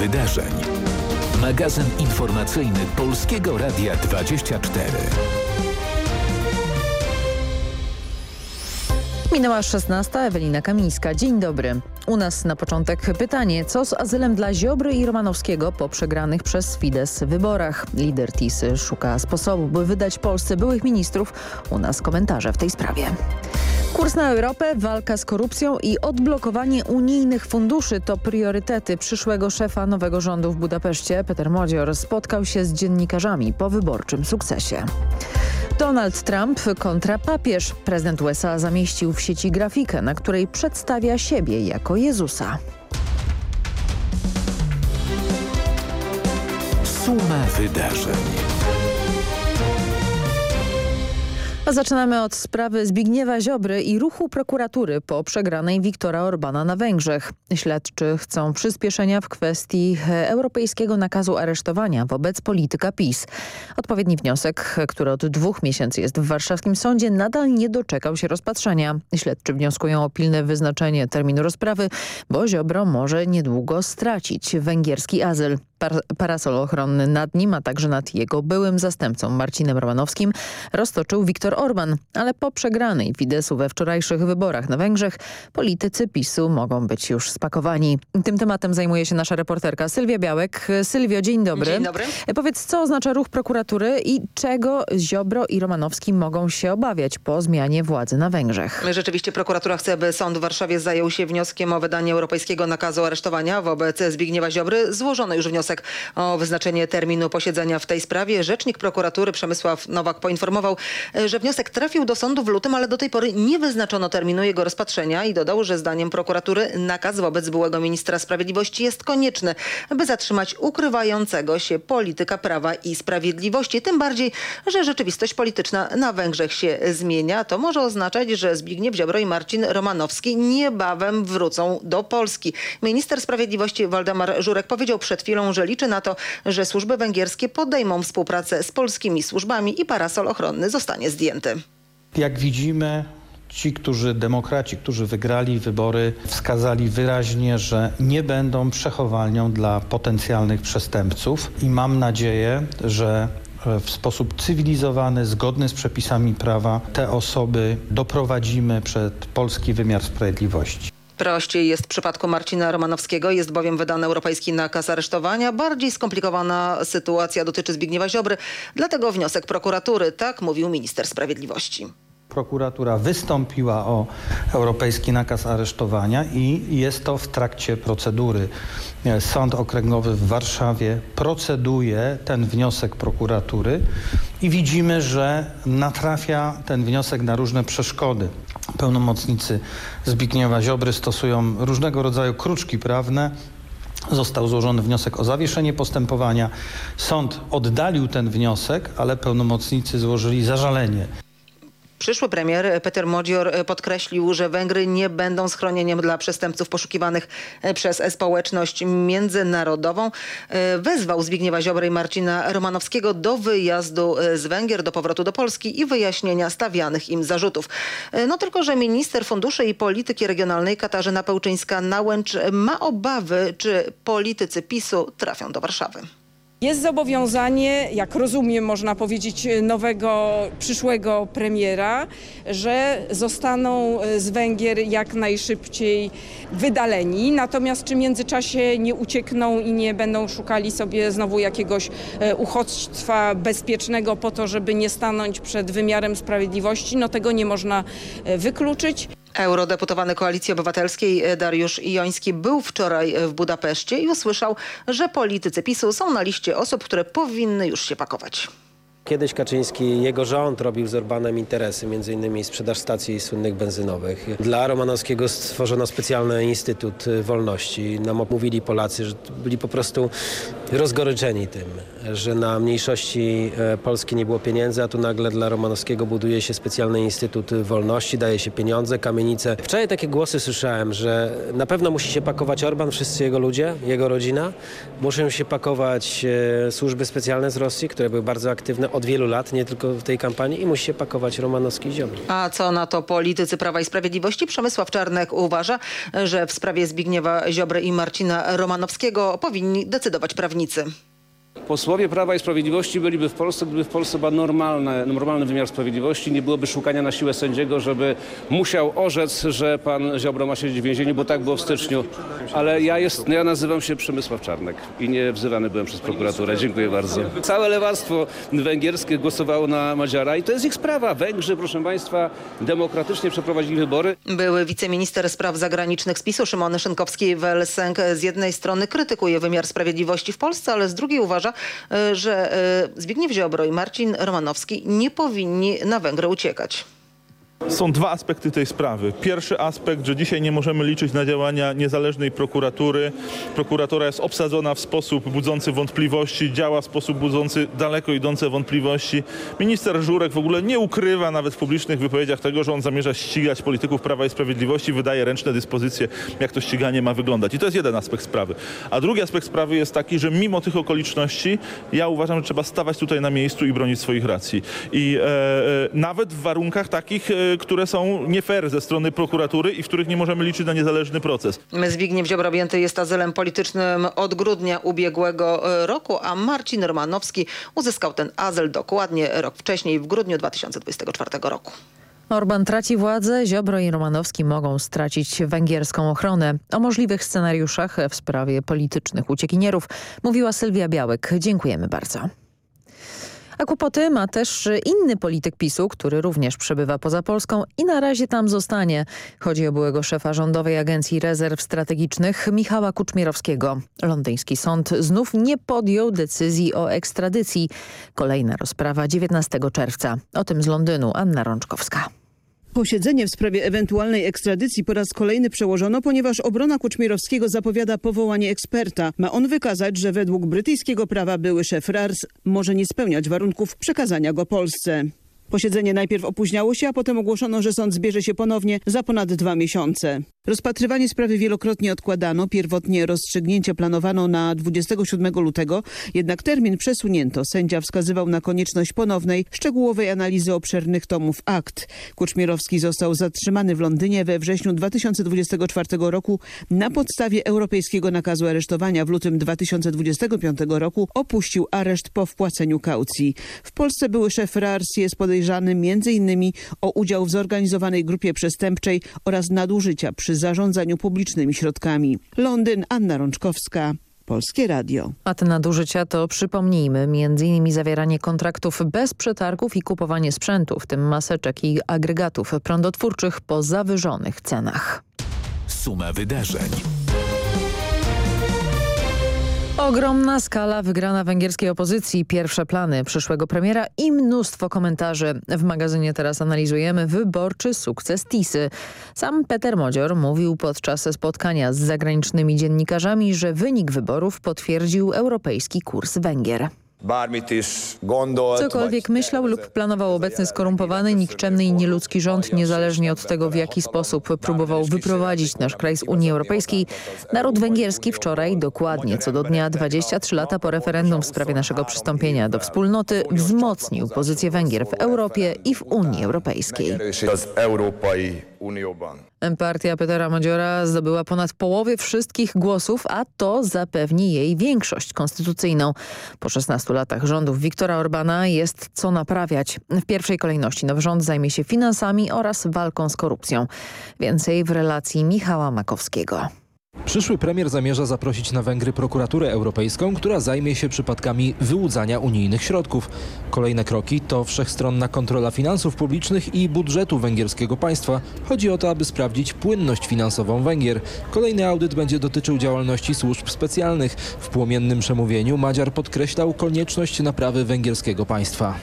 wydarzeń. Magazyn informacyjny Polskiego Radia 24. Minęła 16. Ewelina Kamińska. Dzień dobry. U nas na początek pytanie, co z azylem dla Ziobry i Romanowskiego po przegranych przez Fidesz wyborach? Lider Tisy szuka sposobu, by wydać Polsce byłych ministrów. U nas komentarze w tej sprawie. Kurs na Europę, walka z korupcją i odblokowanie unijnych funduszy to priorytety przyszłego szefa nowego rządu w Budapeszcie. Peter Modzior spotkał się z dziennikarzami po wyborczym sukcesie. Donald Trump kontra papież. Prezydent USA zamieścił w sieci grafikę, na której przedstawia siebie jako Jezusa. Suma wydarzeń. Zaczynamy od sprawy Zbigniewa Ziobry i ruchu prokuratury po przegranej Wiktora Orbana na Węgrzech. Śledczy chcą przyspieszenia w kwestii europejskiego nakazu aresztowania wobec polityka PiS. Odpowiedni wniosek, który od dwóch miesięcy jest w warszawskim sądzie, nadal nie doczekał się rozpatrzenia. Śledczy wnioskują o pilne wyznaczenie terminu rozprawy, bo Ziobro może niedługo stracić węgierski azyl. Par parasol ochronny nad nim, a także nad jego byłym zastępcą Marcinem Romanowskim roztoczył Viktor Orban, ale po przegranej Fideszu we wczorajszych wyborach na Węgrzech politycy PiSu mogą być już spakowani. Tym tematem zajmuje się nasza reporterka Sylwia Białek. Sylwio, dzień dobry. Dzień dobry. Powiedz, co oznacza ruch prokuratury i czego Ziobro i Romanowski mogą się obawiać po zmianie władzy na Węgrzech? Rzeczywiście prokuratura chce, by sąd w Warszawie zajął się wnioskiem o wydanie europejskiego nakazu aresztowania wobec Zbigniewa Ziobry. Złożono już wniosek o wyznaczenie terminu posiedzenia w tej sprawie. Rzecznik prokuratury Przemysław Nowak poinformował, że wniosek trafił do sądu w lutym, ale do tej pory nie wyznaczono terminu jego rozpatrzenia i dodał, że zdaniem prokuratury nakaz wobec byłego ministra sprawiedliwości jest konieczny, by zatrzymać ukrywającego się polityka prawa i sprawiedliwości. Tym bardziej, że rzeczywistość polityczna na Węgrzech się zmienia. To może oznaczać, że Zbigniew Ziobro i Marcin Romanowski niebawem wrócą do Polski. Minister sprawiedliwości Waldemar Żurek powiedział przed chwilą, że liczy na to, że służby węgierskie podejmą współpracę z polskimi służbami i parasol ochronny zostanie zdjęty. Jak widzimy, ci, którzy demokraci, którzy wygrali wybory, wskazali wyraźnie, że nie będą przechowalnią dla potencjalnych przestępców i mam nadzieję, że w sposób cywilizowany, zgodny z przepisami prawa te osoby doprowadzimy przed polski wymiar sprawiedliwości. Prościej jest w przypadku Marcina Romanowskiego, jest bowiem wydany europejski nakaz aresztowania. Bardziej skomplikowana sytuacja dotyczy Zbigniewa Ziobry, dlatego wniosek prokuratury, tak mówił minister sprawiedliwości. Prokuratura wystąpiła o europejski nakaz aresztowania i jest to w trakcie procedury. Sąd Okręgowy w Warszawie proceduje ten wniosek prokuratury i widzimy, że natrafia ten wniosek na różne przeszkody. Pełnomocnicy Zbigniewa Ziobry stosują różnego rodzaju kruczki prawne, Został złożony wniosek o zawieszenie postępowania. Sąd oddalił ten wniosek, ale pełnomocnicy złożyli zażalenie. Przyszły premier Peter Modzior podkreślił, że Węgry nie będą schronieniem dla przestępców poszukiwanych przez społeczność międzynarodową. Wezwał Zbigniewa Ziobry i Marcina Romanowskiego do wyjazdu z Węgier, do powrotu do Polski i wyjaśnienia stawianych im zarzutów. No tylko, że minister funduszy i polityki regionalnej Katarzyna Pełczyńska-Nałęcz ma obawy, czy politycy PiSu trafią do Warszawy. Jest zobowiązanie, jak rozumiem, można powiedzieć, nowego przyszłego premiera, że zostaną z Węgier jak najszybciej wydaleni. Natomiast czy w międzyczasie nie uciekną i nie będą szukali sobie znowu jakiegoś uchodźstwa bezpiecznego po to, żeby nie stanąć przed wymiarem sprawiedliwości, no tego nie można wykluczyć. Eurodeputowany Koalicji Obywatelskiej Dariusz Joński był wczoraj w Budapeszcie i usłyszał, że politycy PiSu są na liście osób, które powinny już się pakować. Kiedyś Kaczyński, jego rząd robił z Orbanem interesy, innymi sprzedaż stacji słynnych benzynowych. Dla Romanowskiego stworzono specjalny Instytut Wolności. Nam mówili Polacy, że byli po prostu rozgoryczeni tym, że na mniejszości e, Polski nie było pieniędzy, a tu nagle dla Romanowskiego buduje się specjalny Instytut Wolności, daje się pieniądze, kamienice. Wczoraj takie głosy słyszałem, że na pewno musi się pakować Orban, wszyscy jego ludzie, jego rodzina. Muszą się pakować e, służby specjalne z Rosji, które były bardzo aktywne od wielu lat, nie tylko w tej kampanii i musi się pakować Romanowski i. A co na to politycy Prawa i Sprawiedliwości? Przemysław Czarnek uważa, że w sprawie Zbigniewa Ziobry i Marcina Romanowskiego powinni decydować prawnicy. Posłowie Prawa i Sprawiedliwości byliby w Polsce, gdyby w Polsce był normalny, wymiar sprawiedliwości, nie byłoby szukania na siłę sędziego, żeby musiał orzec, że pan Ziobro ma siedzieć w więzieniu, bo tak było w styczniu. Ale ja, jest, ja nazywam się Przemysław Czarnek i nie wzywany byłem przez prokuraturę. Dziękuję bardzo. Całe lewactwo węgierskie głosowało na Madziara i to jest ich sprawa. Węgrzy, proszę państwa, demokratycznie przeprowadzili wybory. Były wiceminister spraw zagranicznych z PiSu Szymon Szynkowski-Welsenk z jednej strony krytykuje wymiar sprawiedliwości w Polsce, ale z drugiej uważa, e, że e, Zbigniew Ziobro i Marcin Romanowski nie powinni na Węgry uciekać. Są dwa aspekty tej sprawy. Pierwszy aspekt, że dzisiaj nie możemy liczyć na działania niezależnej prokuratury. Prokuratura jest obsadzona w sposób budzący wątpliwości, działa w sposób budzący daleko idące wątpliwości. Minister Żurek w ogóle nie ukrywa nawet w publicznych wypowiedziach tego, że on zamierza ścigać polityków Prawa i Sprawiedliwości, wydaje ręczne dyspozycje, jak to ściganie ma wyglądać. I to jest jeden aspekt sprawy. A drugi aspekt sprawy jest taki, że mimo tych okoliczności ja uważam, że trzeba stawać tutaj na miejscu i bronić swoich racji. I e, e, nawet w warunkach takich, e, które są nie fair ze strony prokuratury i w których nie możemy liczyć na niezależny proces. Zbigniew Ziobro objęty jest azylem politycznym od grudnia ubiegłego e, roku, a Marcin Romanowski uzyskał ten azyl dokładnie rok wcześniej, w grudniu 2024 roku. Orban traci władzę, Ziobro i Romanowski mogą stracić węgierską ochronę. O możliwych scenariuszach w sprawie politycznych uciekinierów mówiła Sylwia Białek. Dziękujemy bardzo. A kłopoty ma też inny polityk PiSu, który również przebywa poza Polską i na razie tam zostanie. Chodzi o byłego szefa Rządowej Agencji Rezerw Strategicznych Michała Kuczmierowskiego. Londyński sąd znów nie podjął decyzji o ekstradycji. Kolejna rozprawa 19 czerwca. O tym z Londynu Anna Rączkowska. Posiedzenie w sprawie ewentualnej ekstradycji po raz kolejny przełożono, ponieważ obrona Kuczmierowskiego zapowiada powołanie eksperta. Ma on wykazać, że według brytyjskiego prawa były szef RARS może nie spełniać warunków przekazania go Polsce. Posiedzenie najpierw opóźniało się, a potem ogłoszono, że sąd zbierze się ponownie za ponad dwa miesiące. Rozpatrywanie sprawy wielokrotnie odkładano. Pierwotnie rozstrzygnięcie planowano na 27 lutego, jednak termin przesunięto. Sędzia wskazywał na konieczność ponownej, szczegółowej analizy obszernych tomów akt. Kuczmierowski został zatrzymany w Londynie we wrześniu 2024 roku na podstawie europejskiego nakazu aresztowania. W lutym 2025 roku opuścił areszt po wpłaceniu kaucji. W Polsce były szef RARS jest podejrzany m.in. o udział w zorganizowanej grupie przestępczej oraz nadużycia przy zarządzaniu publicznymi środkami. Londyn, Anna Rączkowska. Polskie Radio. A te nadużycia to przypomnijmy m.in. zawieranie kontraktów bez przetargów i kupowanie sprzętu, w tym maseczek i agregatów prądotwórczych po zawyżonych cenach. Suma wydarzeń. Ogromna skala wygrana węgierskiej opozycji, pierwsze plany przyszłego premiera i mnóstwo komentarzy. W magazynie teraz analizujemy wyborczy sukces Tisy. Sam Peter Modzior mówił podczas spotkania z zagranicznymi dziennikarzami, że wynik wyborów potwierdził europejski kurs Węgier. Cokolwiek myślał lub planował obecny skorumpowany, nikczemny i nieludzki rząd, niezależnie od tego w jaki sposób próbował wyprowadzić nasz kraj z Unii Europejskiej, naród węgierski wczoraj, dokładnie co do dnia 23 lata po referendum w sprawie naszego przystąpienia do wspólnoty, wzmocnił pozycję Węgier w Europie i w Unii Europejskiej. Partia Petera Modziora zdobyła ponad połowie wszystkich głosów, a to zapewni jej większość konstytucyjną. Po 16 latach rządów Viktora Orbana jest co naprawiać. W pierwszej kolejności nowy rząd zajmie się finansami oraz walką z korupcją. Więcej w relacji Michała Makowskiego. Przyszły premier zamierza zaprosić na Węgry prokuraturę europejską, która zajmie się przypadkami wyłudzania unijnych środków. Kolejne kroki to wszechstronna kontrola finansów publicznych i budżetu węgierskiego państwa. Chodzi o to, aby sprawdzić płynność finansową Węgier. Kolejny audyt będzie dotyczył działalności służb specjalnych. W płomiennym przemówieniu Madziar podkreślał konieczność naprawy węgierskiego państwa.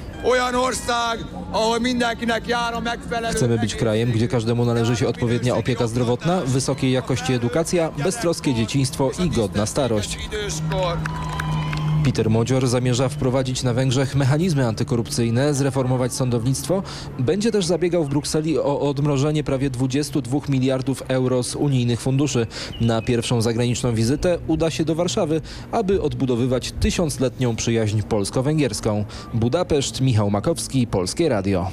Chcemy być krajem, gdzie każdemu należy się odpowiednia opieka zdrowotna, wysokiej jakości edukacja, beztroskie dzieciństwo i godna starość. Peter Modzior zamierza wprowadzić na Węgrzech mechanizmy antykorupcyjne, zreformować sądownictwo. Będzie też zabiegał w Brukseli o odmrożenie prawie 22 miliardów euro z unijnych funduszy. Na pierwszą zagraniczną wizytę uda się do Warszawy, aby odbudowywać tysiącletnią przyjaźń polsko-węgierską. Budapeszt, Michał Makowski, Polskie Radio.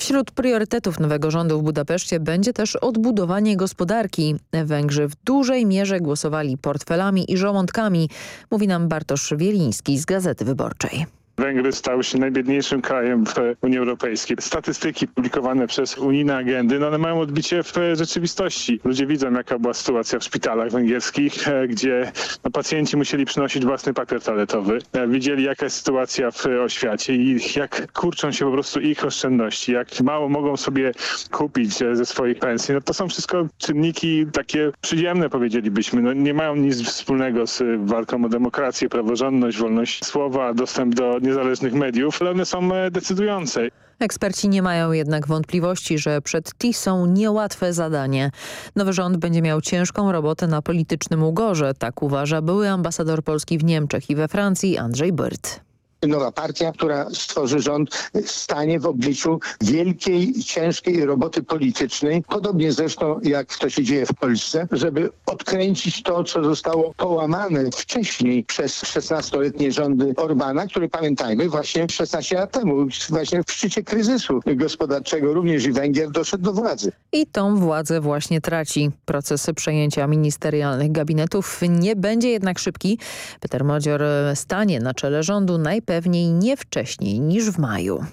Wśród priorytetów nowego rządu w Budapeszcie będzie też odbudowanie gospodarki. Węgrzy w dużej mierze głosowali portfelami i żołądkami, mówi nam Bartosz Wieliński z Gazety Wyborczej. Węgry stały się najbiedniejszym krajem w Unii Europejskiej. Statystyki publikowane przez unijne agendy, no one mają odbicie w rzeczywistości. Ludzie widzą, jaka była sytuacja w szpitalach węgierskich, e, gdzie no, pacjenci musieli przynosić własny papier toaletowy. E, widzieli, jaka jest sytuacja w oświacie i jak kurczą się po prostu ich oszczędności, jak mało mogą sobie kupić e, ze swoich pensji. No to są wszystko czynniki takie przyziemne, powiedzielibyśmy. No, nie mają nic wspólnego z walką o demokrację, praworządność, wolność słowa, dostęp do niezależnych mediów, ale one są e, decydujące. Eksperci nie mają jednak wątpliwości, że przed TISą niełatwe zadanie. Nowy rząd będzie miał ciężką robotę na politycznym ugorze, tak uważa były ambasador Polski w Niemczech i we Francji Andrzej Byrt nowa partia, która stworzy rząd, stanie w obliczu wielkiej, ciężkiej roboty politycznej, podobnie zresztą jak to się dzieje w Polsce, żeby odkręcić to, co zostało połamane wcześniej przez 16-letnie rządy Orbana, który pamiętajmy właśnie 16 lat temu, właśnie w szczycie kryzysu gospodarczego również i Węgier doszedł do władzy. I tą władzę właśnie traci. Proces przejęcia ministerialnych gabinetów nie będzie jednak szybki. Peter Modzior stanie na czele rządu najpierw najpewniej nie wcześniej niż w maju.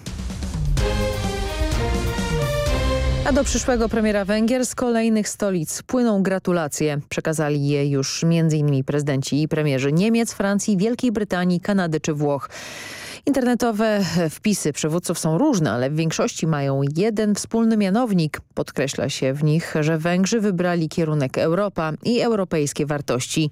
A do przyszłego premiera Węgier z kolejnych stolic płyną gratulacje. Przekazali je już m.in. prezydenci i premierzy Niemiec, Francji, Wielkiej Brytanii, Kanady czy Włoch. Internetowe wpisy przywódców są różne, ale w większości mają jeden wspólny mianownik. Podkreśla się w nich, że Węgrzy wybrali kierunek Europa i europejskie wartości.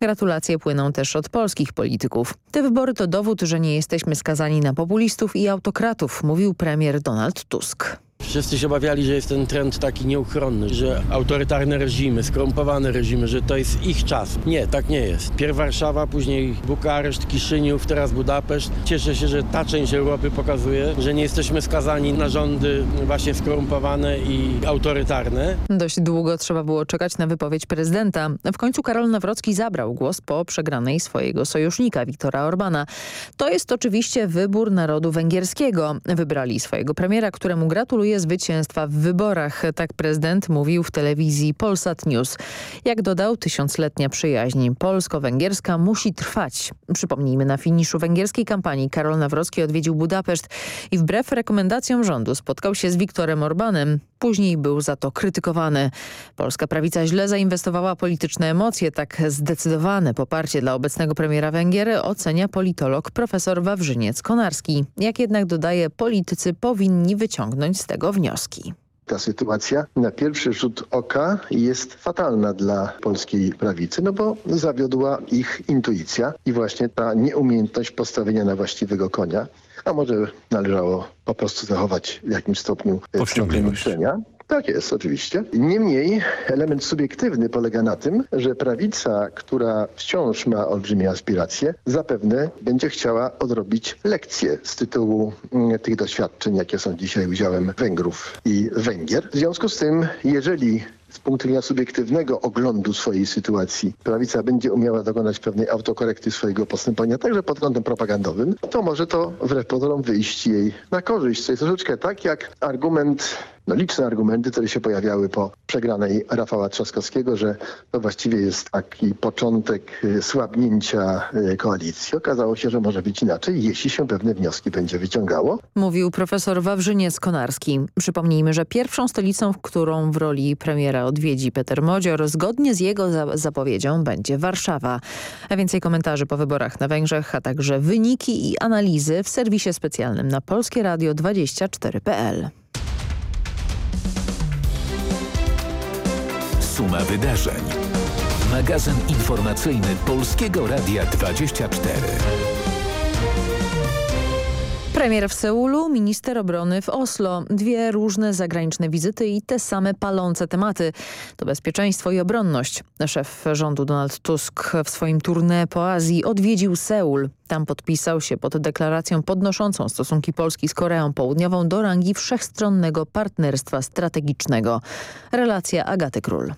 Gratulacje płyną też od polskich polityków. Te wybory to dowód, że nie jesteśmy skazani na populistów i autokratów, mówił premier Donald Tusk. Wszyscy się obawiali, że jest ten trend taki nieuchronny, że autorytarne reżimy, skorumpowane reżimy, że to jest ich czas. Nie, tak nie jest. Pierw Warszawa, później Bukareszt, Kiszyniów, teraz Budapeszt. Cieszę się, że ta część Europy pokazuje, że nie jesteśmy skazani na rządy właśnie skorumpowane i autorytarne. Dość długo trzeba było czekać na wypowiedź prezydenta. W końcu Karol Nawrocki zabrał głos po przegranej swojego sojusznika Viktora Orbana. To jest oczywiście wybór narodu węgierskiego. Wybrali swojego premiera, któremu gratuluję zwycięstwa w wyborach. Tak prezydent mówił w telewizji Polsat News. Jak dodał, tysiącletnia przyjaźń polsko-węgierska musi trwać. Przypomnijmy, na finiszu węgierskiej kampanii Karol Nawrocki odwiedził Budapeszt i wbrew rekomendacjom rządu spotkał się z Viktorem Orbanem. Później był za to krytykowany. Polska prawica źle zainwestowała polityczne emocje. Tak zdecydowane poparcie dla obecnego premiera Węgier ocenia politolog profesor Wawrzyniec-Konarski. Jak jednak dodaje, politycy powinni wyciągnąć z tego wnioski. Ta sytuacja na pierwszy rzut oka jest fatalna dla polskiej prawicy, no bo zawiodła ich intuicja i właśnie ta nieumiejętność postawienia na właściwego konia. A może należało po prostu zachować w jakimś stopniu milczenia. Tak jest, oczywiście. Niemniej element subiektywny polega na tym, że prawica, która wciąż ma olbrzymie aspiracje, zapewne będzie chciała odrobić lekcje z tytułu mm, tych doświadczeń, jakie są dzisiaj udziałem Węgrów i Węgier. W związku z tym, jeżeli z punktu widzenia subiektywnego oglądu swojej sytuacji prawica będzie umiała dokonać pewnej autokorekty swojego postępowania, także pod kątem propagandowym, to może to wbrew pozorom wyjść jej na korzyść. To jest troszeczkę tak jak argument no, liczne argumenty, które się pojawiały po przegranej Rafała Trzaskowskiego, że to właściwie jest taki początek y, słabnięcia y, koalicji. Okazało się, że może być inaczej, jeśli się pewne wnioski będzie wyciągało. Mówił profesor Wawrzyniec-Konarski. Przypomnijmy, że pierwszą stolicą, którą w roli premiera odwiedzi Peter Modzior, zgodnie z jego za zapowiedzią będzie Warszawa. A więcej komentarzy po wyborach na Węgrzech, a także wyniki i analizy w serwisie specjalnym na Polskie Radio 24.pl. Suma wydarzeń. Magazyn informacyjny Polskiego Radia 24. Premier w Seulu, minister obrony w Oslo. Dwie różne zagraniczne wizyty i te same palące tematy. To bezpieczeństwo i obronność. Szef rządu Donald Tusk w swoim tournée po Azji odwiedził Seul. Tam podpisał się pod deklaracją podnoszącą stosunki Polski z Koreą Południową do rangi wszechstronnego partnerstwa strategicznego. Relacja Agaty Król.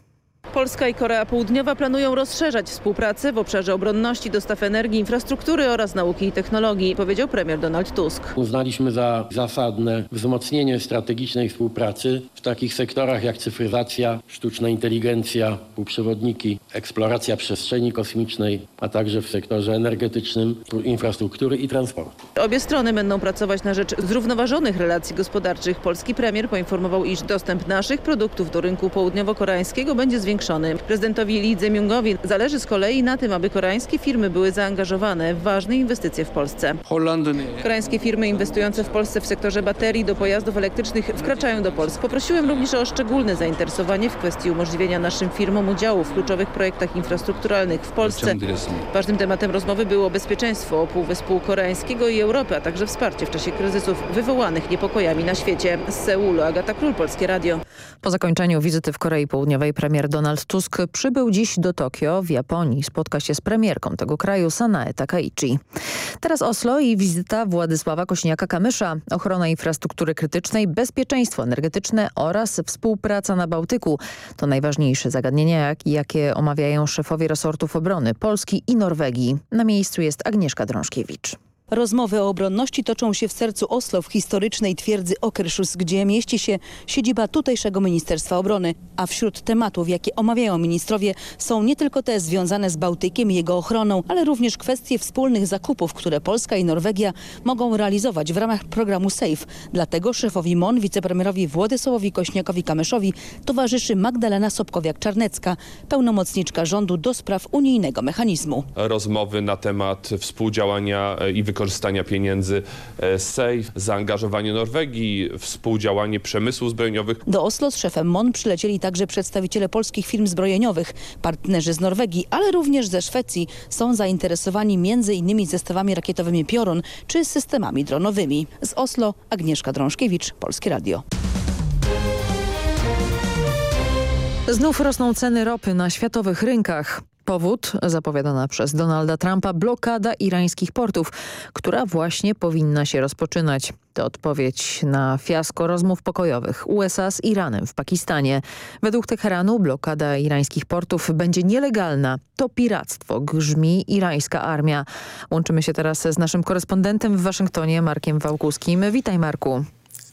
Polska i Korea Południowa planują rozszerzać współpracę w obszarze obronności, dostaw energii, infrastruktury oraz nauki i technologii, powiedział premier Donald Tusk. Uznaliśmy za zasadne wzmocnienie strategicznej współpracy w takich sektorach jak cyfryzacja, sztuczna inteligencja, półprzewodniki, eksploracja przestrzeni kosmicznej, a także w sektorze energetycznym, infrastruktury i transportu. Obie strony będą pracować na rzecz zrównoważonych relacji gospodarczych. Polski premier poinformował, iż dostęp naszych produktów do rynku południowo-koreańskiego będzie zwiększony. Prezydentowi Lee Jae-myungowi zależy z kolei na tym, aby koreańskie firmy były zaangażowane w ważne inwestycje w Polsce. Koreańskie firmy inwestujące w Polsce w sektorze baterii do pojazdów elektrycznych wkraczają do Polski. Poprosiłem również o szczególne zainteresowanie w kwestii umożliwienia naszym firmom udziału w kluczowych projektach infrastrukturalnych w Polsce. Ważnym tematem rozmowy było bezpieczeństwo Półwyspu Koreańskiego i Europy, a także wsparcie w czasie kryzysów wywołanych niepokojami na świecie. Z Seulu Agata Król, Polskie Radio. Po zakończeniu wizyty w Korei Południowej premier Donald Tusk przybył dziś do Tokio w Japonii. Spotka się z premierką tego kraju Sanae Takaichi. Teraz Oslo i wizyta Władysława Kośniaka-Kamysza. Ochrona infrastruktury krytycznej, bezpieczeństwo energetyczne oraz współpraca na Bałtyku. To najważniejsze zagadnienia, jakie omawiają szefowie resortów obrony Polski i Norwegii. Na miejscu jest Agnieszka Drążkiewicz. Rozmowy o obronności toczą się w sercu Oslo, w historycznej twierdzy Okershus, gdzie mieści się siedziba tutejszego Ministerstwa Obrony. A wśród tematów, jakie omawiają ministrowie, są nie tylko te związane z Bałtykiem i jego ochroną, ale również kwestie wspólnych zakupów, które Polska i Norwegia mogą realizować w ramach programu SAFE. Dlatego szefowi MON, wicepremierowi Władysławowi Kośniakowi-Kamyszowi towarzyszy Magdalena Sobkowiak-Czarnecka, pełnomocniczka rządu do spraw unijnego mechanizmu. Rozmowy na temat współdziałania i wykorzystania wykorzystania pieniędzy z SAFE, zaangażowanie Norwegii, współdziałanie przemysłów zbrojeniowych. Do Oslo z szefem MON przylecieli także przedstawiciele polskich firm zbrojeniowych. Partnerzy z Norwegii, ale również ze Szwecji są zainteresowani m.in. zestawami rakietowymi Piorun czy systemami dronowymi. Z Oslo Agnieszka Drążkiewicz, Polskie Radio. Znów rosną ceny ropy na światowych rynkach. Powód zapowiadana przez Donalda Trumpa blokada irańskich portów, która właśnie powinna się rozpoczynać. To odpowiedź na fiasko rozmów pokojowych USA z Iranem w Pakistanie. Według Teheranu blokada irańskich portów będzie nielegalna. To piractwo, grzmi irańska armia. Łączymy się teraz z naszym korespondentem w Waszyngtonie, Markiem Wałkuskim. Witaj Marku.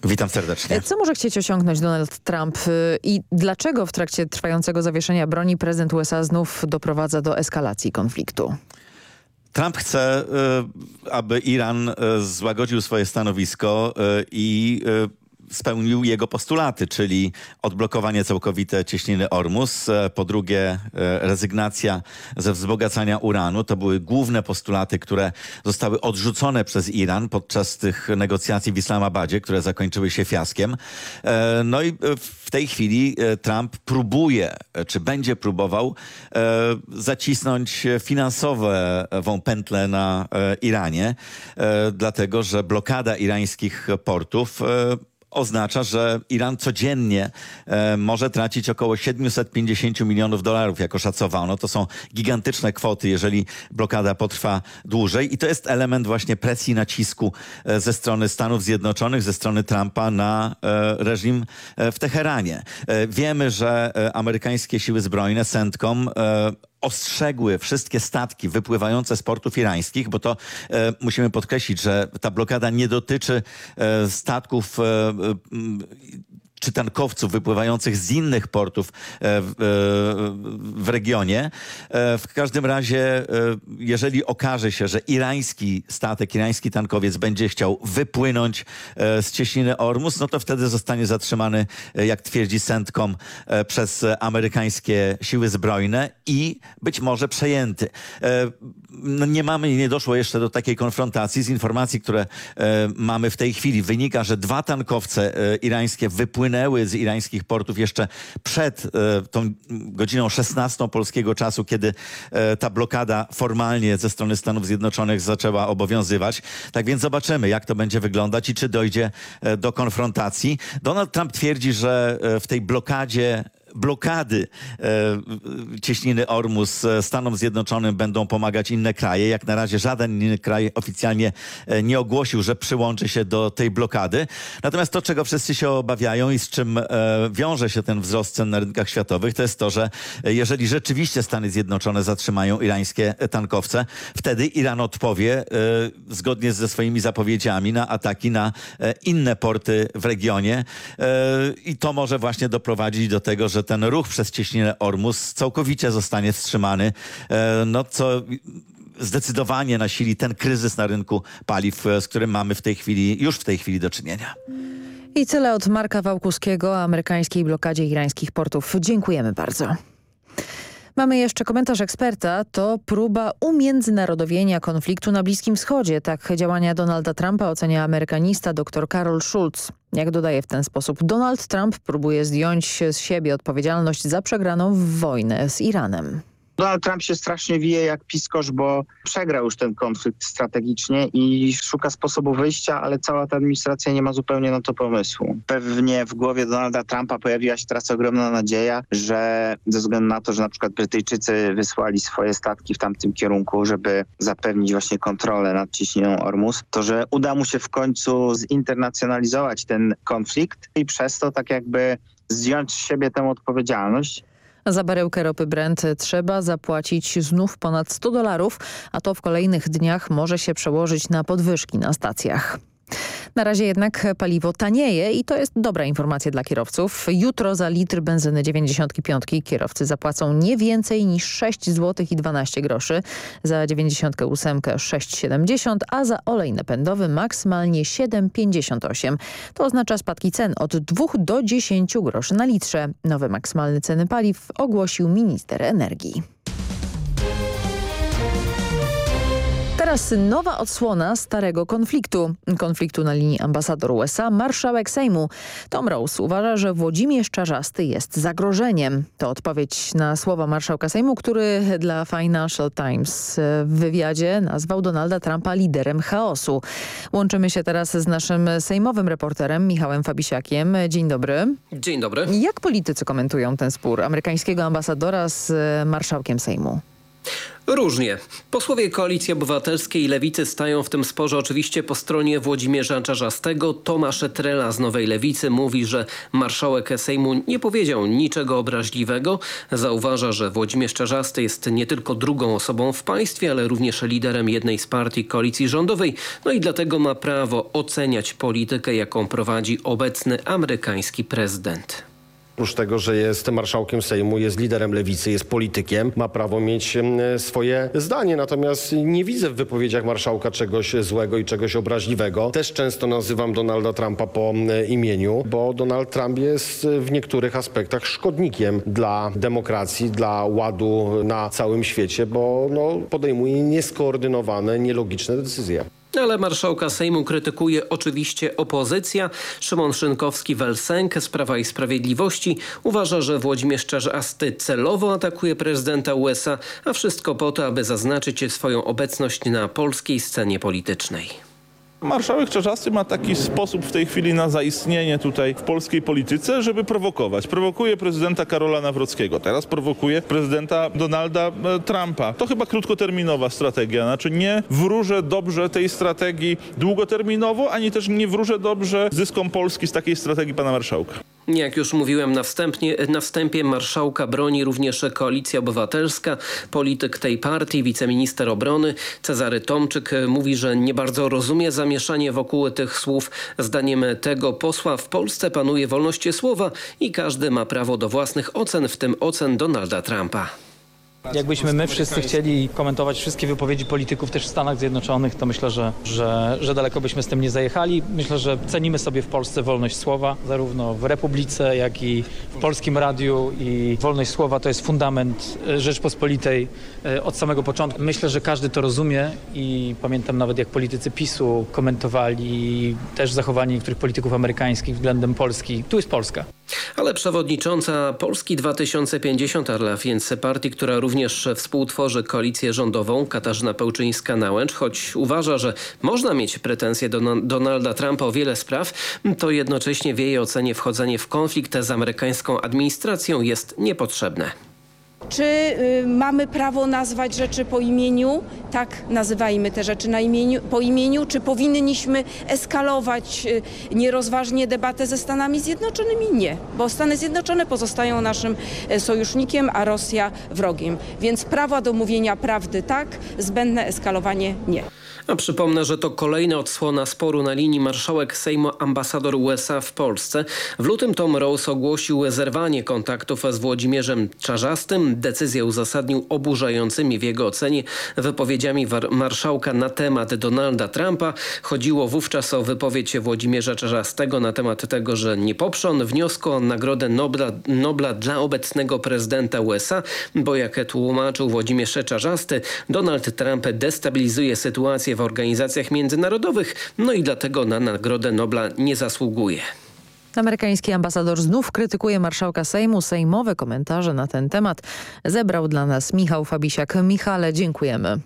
Witam serdecznie. Co może chcieć osiągnąć Donald Trump i dlaczego w trakcie trwającego zawieszenia broni prezydent USA znów doprowadza do eskalacji konfliktu? Trump chce, aby Iran złagodził swoje stanowisko i spełnił jego postulaty, czyli odblokowanie całkowite cieśniny Ormus, po drugie rezygnacja ze wzbogacania uranu. To były główne postulaty, które zostały odrzucone przez Iran podczas tych negocjacji w Islamabadzie, które zakończyły się fiaskiem. No i w tej chwili Trump próbuje, czy będzie próbował zacisnąć finansową pętlę na Iranie, dlatego że blokada irańskich portów oznacza, że Iran codziennie e, może tracić około 750 milionów dolarów, jako szacowano. To są gigantyczne kwoty, jeżeli blokada potrwa dłużej. I to jest element właśnie presji, nacisku e, ze strony Stanów Zjednoczonych, ze strony Trumpa na e, reżim w Teheranie. Wiemy, że amerykańskie siły zbrojne, CENTCOM, ostrzegły wszystkie statki wypływające z portów irańskich, bo to e, musimy podkreślić, że ta blokada nie dotyczy e, statków e, czy tankowców wypływających z innych portów w, w, regionie. W każdym razie, jeżeli okaże się, że irański statek, irański tankowiec będzie chciał wypłynąć z cieśniny Ormus, no to wtedy zostanie zatrzymany, jak twierdzi CENTCOM, przez amerykańskie siły zbrojne i być może przejęty. No nie mamy, nie doszło jeszcze do takiej konfrontacji. Z informacji, które mamy w tej chwili wynika, że dwa tankowce irańskie wypłynęły wypłynęły z irańskich portów jeszcze przed e, tą godziną 16 polskiego czasu, kiedy e, ta blokada formalnie ze strony Stanów Zjednoczonych zaczęła obowiązywać. Tak więc zobaczymy, jak to będzie wyglądać i czy dojdzie e, do konfrontacji. Donald Trump twierdzi, że w tej blokadzie blokady e, cieśniny Ormus e, Stanom Zjednoczonym będą pomagać inne kraje. Jak na razie żaden inny kraj oficjalnie e, nie ogłosił, że przyłączy się do tej blokady. Natomiast to, czego wszyscy się obawiają i z czym wiąże się ten wzrost cen na rynkach światowych, to jest to, że jeżeli rzeczywiście Stany Zjednoczone zatrzymają irańskie tankowce, wtedy Iran odpowie zgodnie ze swoimi zapowiedziami na ataki na inne porty w regionie i to może właśnie doprowadzić do tego, że ten ruch przez cieśninę Ormus całkowicie zostanie wstrzymany, e, no co zdecydowanie nasili ten kryzys na rynku paliw, e, z którym mamy w tej chwili, już w tej chwili do czynienia. I tyle od Marka Wałkuskiego o amerykańskiej blokadzie irańskich portów. Dziękujemy bardzo. Mamy jeszcze komentarz eksperta. To próba umiędzynarodowienia konfliktu na Bliskim Wschodzie. Tak działania Donalda Trumpa ocenia amerykanista dr Karol Schulz. Jak dodaje w ten sposób, Donald Trump próbuje zdjąć z siebie odpowiedzialność za przegraną wojnę z Iranem. Donald Trump się strasznie wije jak piskosz, bo przegrał już ten konflikt strategicznie i szuka sposobu wyjścia, ale cała ta administracja nie ma zupełnie na to pomysłu. Pewnie w głowie Donalda Trumpa pojawiła się teraz ogromna nadzieja, że ze względu na to, że na przykład Brytyjczycy wysłali swoje statki w tamtym kierunku, żeby zapewnić właśnie kontrolę nad ciśnienią Ormus, to że uda mu się w końcu zinternacjonalizować ten konflikt i przez to tak jakby zdjąć z siebie tę odpowiedzialność. Za baryłkę ropy Brent trzeba zapłacić znów ponad 100 dolarów, a to w kolejnych dniach może się przełożyć na podwyżki na stacjach. Na razie jednak paliwo tanieje i to jest dobra informacja dla kierowców. Jutro za litr benzyny 95 kierowcy zapłacą nie więcej niż 6 zł i 12 groszy, za 98 6,70, a za olej napędowy maksymalnie 7,58. To oznacza spadki cen od 2 do 10 groszy na litrze. Nowe maksymalne ceny paliw ogłosił minister energii. Teraz nowa odsłona starego konfliktu. Konfliktu na linii ambasador USA. Marszałek Sejmu Tom Rose uważa, że Włodzimierz Czarzasty jest zagrożeniem. To odpowiedź na słowa marszałka Sejmu, który dla Financial Times w wywiadzie nazwał Donalda Trumpa liderem chaosu. Łączymy się teraz z naszym sejmowym reporterem Michałem Fabisiakiem. Dzień dobry. Dzień dobry. Jak politycy komentują ten spór amerykańskiego ambasadora z marszałkiem Sejmu? Różnie. Posłowie Koalicji Obywatelskiej i Lewicy stają w tym sporze oczywiście po stronie Włodzimierza Czarzastego. Tomasz Trela z Nowej Lewicy mówi, że marszałek Sejmu nie powiedział niczego obraźliwego. Zauważa, że Włodzimierz Czarzasty jest nie tylko drugą osobą w państwie, ale również liderem jednej z partii koalicji rządowej. No i dlatego ma prawo oceniać politykę, jaką prowadzi obecny amerykański prezydent. Oprócz tego, że jest marszałkiem Sejmu, jest liderem lewicy, jest politykiem, ma prawo mieć swoje zdanie. Natomiast nie widzę w wypowiedziach marszałka czegoś złego i czegoś obraźliwego. Też często nazywam Donalda Trumpa po imieniu, bo Donald Trump jest w niektórych aspektach szkodnikiem dla demokracji, dla ładu na całym świecie, bo no, podejmuje nieskoordynowane, nielogiczne decyzje. Ale marszałka Sejmu krytykuje oczywiście opozycja. Szymon Szynkowski-Welsenk z Prawa i Sprawiedliwości uważa, że Włodzimierz Czarzasty celowo atakuje prezydenta USA, a wszystko po to, aby zaznaczyć swoją obecność na polskiej scenie politycznej. Marszałek Czarzasty ma taki sposób w tej chwili na zaistnienie tutaj w polskiej polityce, żeby prowokować. Prowokuje prezydenta Karola Nawrockiego, teraz prowokuje prezydenta Donalda e, Trumpa. To chyba krótkoterminowa strategia, znaczy nie wróżę dobrze tej strategii długoterminowo, ani też nie wróżę dobrze zyskom Polski z takiej strategii pana marszałka. Jak już mówiłem na, wstępnie, na wstępie, marszałka broni również Koalicja Obywatelska. Polityk tej partii, wiceminister obrony Cezary Tomczyk mówi, że nie bardzo rozumie zamieszanie wokół tych słów. Zdaniem tego posła w Polsce panuje wolność słowa i każdy ma prawo do własnych ocen, w tym ocen Donalda Trumpa. Jakbyśmy my wszyscy chcieli komentować wszystkie wypowiedzi polityków też w Stanach Zjednoczonych, to myślę, że, że, że daleko byśmy z tym nie zajechali. Myślę, że cenimy sobie w Polsce wolność słowa, zarówno w Republice, jak i w Polskim Radiu i wolność słowa to jest fundament e, Rzeczpospolitej e, od samego początku. Myślę, że każdy to rozumie i pamiętam nawet jak politycy PiSu komentowali też zachowanie niektórych polityków amerykańskich względem Polski. Tu jest Polska. Ale przewodnicząca Polski 2050, a więc partii, która również współtworzy koalicję rządową, Katarzyna Pełczyńska-Nałęcz, choć uważa, że można mieć pretensje do Donalda Trumpa o wiele spraw, to jednocześnie w jej ocenie wchodzenie w konflikt z amerykańską administracją jest niepotrzebne. Czy y, mamy prawo nazwać rzeczy po imieniu? Tak, nazywajmy te rzeczy na imieniu, po imieniu. Czy powinniśmy eskalować y, nierozważnie debatę ze Stanami Zjednoczonymi? Nie, bo Stany Zjednoczone pozostają naszym y, sojusznikiem, a Rosja wrogiem. Więc prawo do mówienia prawdy tak, zbędne eskalowanie nie. A przypomnę, że to kolejna odsłona sporu na linii marszałek Sejmu ambasador USA w Polsce. W lutym Tom Rose ogłosił zerwanie kontaktów z Włodzimierzem Czarzastym. Decyzję uzasadnił oburzającymi w jego ocenie wypowiedziami marszałka na temat Donalda Trumpa. Chodziło wówczas o wypowiedź Włodzimierza Czarzastego na temat tego, że nie poprze on wniosku o Nagrodę Nobla, Nobla dla obecnego prezydenta USA, bo jak tłumaczył Włodzimierz Czarzasty, Donald Trump destabilizuje sytuację w organizacjach międzynarodowych, no i dlatego na Nagrodę Nobla nie zasługuje. Amerykański ambasador znów krytykuje marszałka Sejmu. Sejmowe komentarze na ten temat zebrał dla nas Michał Fabisiak. Michale, dziękujemy.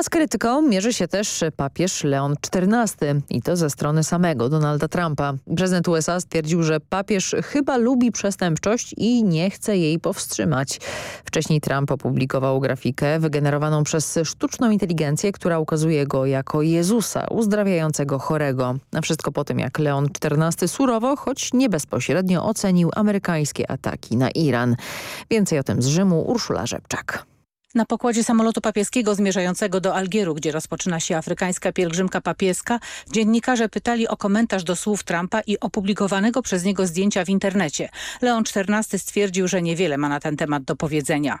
A z krytyką mierzy się też papież Leon XIV i to ze strony samego Donalda Trumpa. Prezydent USA stwierdził, że papież chyba lubi przestępczość i nie chce jej powstrzymać. Wcześniej Trump opublikował grafikę wygenerowaną przez sztuczną inteligencję, która ukazuje go jako Jezusa uzdrawiającego chorego. A wszystko po tym jak Leon XIV surowo, choć nie bezpośrednio ocenił amerykańskie ataki na Iran. Więcej o tym z Rzymu Urszula Rzepczak. Na pokładzie samolotu papieskiego zmierzającego do Algieru, gdzie rozpoczyna się afrykańska pielgrzymka papieska, dziennikarze pytali o komentarz do słów Trumpa i opublikowanego przez niego zdjęcia w internecie. Leon XIV stwierdził, że niewiele ma na ten temat do powiedzenia.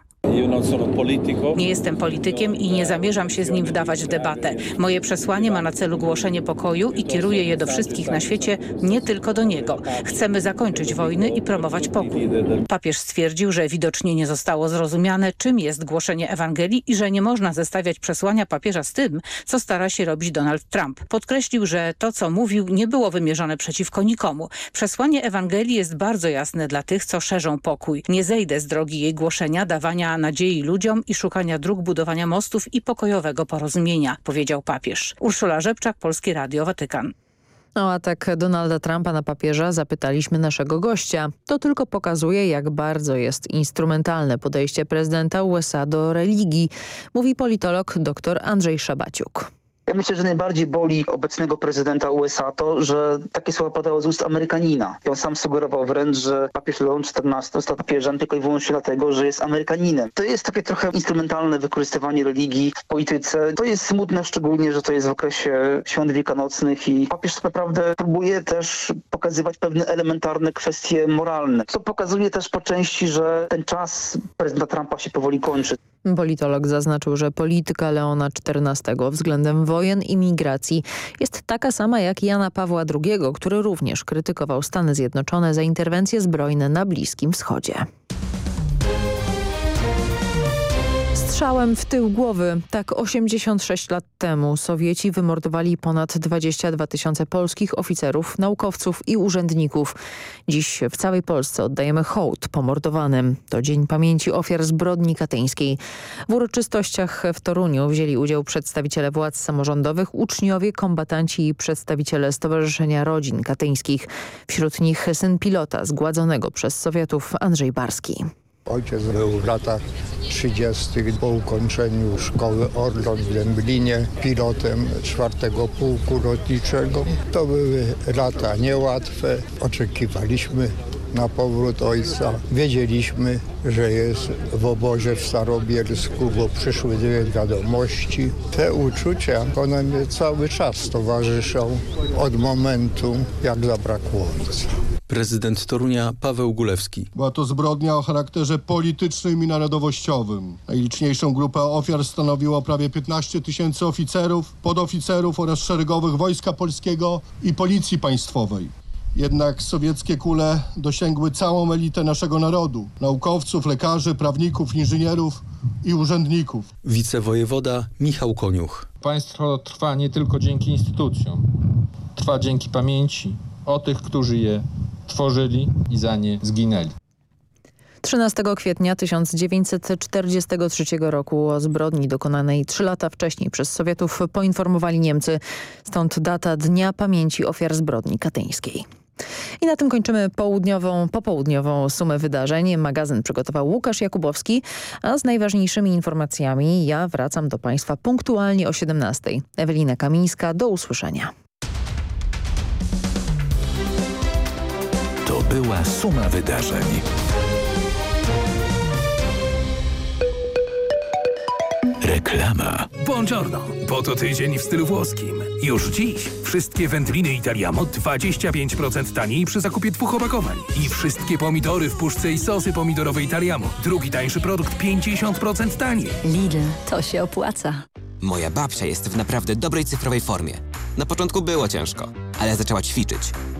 Nie jestem politykiem i nie zamierzam się z nim wdawać w debatę. Moje przesłanie ma na celu głoszenie pokoju i kieruję je do wszystkich na świecie, nie tylko do niego. Chcemy zakończyć wojny i promować pokój. Papież stwierdził, że widocznie nie zostało zrozumiane, czym jest głoszenie Ewangelii i że nie można zestawiać przesłania papieża z tym, co stara się robić Donald Trump. Podkreślił, że to, co mówił, nie było wymierzone przeciwko nikomu. Przesłanie Ewangelii jest bardzo jasne dla tych, co szerzą pokój. Nie zejdę z drogi jej głoszenia, dawania nadziei ludziom i szukania dróg budowania mostów i pokojowego porozumienia, powiedział papież. Urszula Rzepczak, Polskie Radio, Watykan. O atak Donalda Trumpa na papieża zapytaliśmy naszego gościa. To tylko pokazuje, jak bardzo jest instrumentalne podejście prezydenta USA do religii, mówi politolog dr Andrzej Szabaciuk. Ja myślę, że najbardziej boli obecnego prezydenta USA to, że takie słowa padały z ust Amerykanina. I on sam sugerował wręcz, że papież Leon XIV został papieżem tylko i wyłącznie dlatego, że jest Amerykaninem. To jest takie trochę instrumentalne wykorzystywanie religii w polityce. To jest smutne, szczególnie, że to jest w okresie świąt wielkanocnych i papież tak naprawdę próbuje też pokazywać pewne elementarne kwestie moralne, co pokazuje też po części, że ten czas prezydenta Trumpa się powoli kończy. Politolog zaznaczył, że polityka Leona XIV względem wojen i migracji jest taka sama jak Jana Pawła II, który również krytykował Stany Zjednoczone za interwencje zbrojne na Bliskim Wschodzie. Strzałem w tył głowy. Tak 86 lat temu Sowieci wymordowali ponad 22 tysiące polskich oficerów, naukowców i urzędników. Dziś w całej Polsce oddajemy hołd pomordowanym. To Dzień Pamięci Ofiar Zbrodni Katyńskiej. W uroczystościach w Toruniu wzięli udział przedstawiciele władz samorządowych, uczniowie, kombatanci i przedstawiciele Stowarzyszenia Rodzin Katyńskich. Wśród nich syn pilota zgładzonego przez Sowietów Andrzej Barski. Ojciec był w latach 30. po ukończeniu szkoły Orlon w Dęblinie pilotem czwartego pułku lotniczego. To były lata niełatwe. Oczekiwaliśmy na powrót ojca. Wiedzieliśmy, że jest w obozie w Starobielsku, bo przyszły dwie wiadomości. Te uczucia, one mnie cały czas towarzyszą od momentu, jak zabrakło ojca. Prezydent Torunia Paweł Gulewski. Była to zbrodnia o charakterze politycznym i narodowościowym. Najliczniejszą grupę ofiar stanowiło prawie 15 tysięcy oficerów, podoficerów oraz szeregowych Wojska Polskiego i Policji Państwowej. Jednak sowieckie kule dosięgły całą elitę naszego narodu. Naukowców, lekarzy, prawników, inżynierów i urzędników. Wicewojewoda Michał Koniuch. Państwo trwa nie tylko dzięki instytucjom. Trwa dzięki pamięci o tych, którzy je tworzyli i za nie zginęli. 13 kwietnia 1943 roku o zbrodni dokonanej trzy lata wcześniej przez Sowietów poinformowali Niemcy. Stąd data Dnia Pamięci Ofiar Zbrodni Katyńskiej. I na tym kończymy południową, popołudniową sumę wydarzeń. Magazyn przygotował Łukasz Jakubowski, a z najważniejszymi informacjami ja wracam do Państwa punktualnie o 17. Ewelina Kamińska, do usłyszenia. To była suma wydarzeń. Reklama. Buongiorno, bo to tydzień w stylu włoskim. Już dziś wszystkie wędliny Italiamo 25% taniej przy zakupie dwóch opakowań. I wszystkie pomidory w puszce i sosy pomidorowe Italiamo. Drugi tańszy produkt 50% taniej. Lidl, to się opłaca. Moja babcia jest w naprawdę dobrej cyfrowej formie. Na początku było ciężko, ale zaczęła ćwiczyć.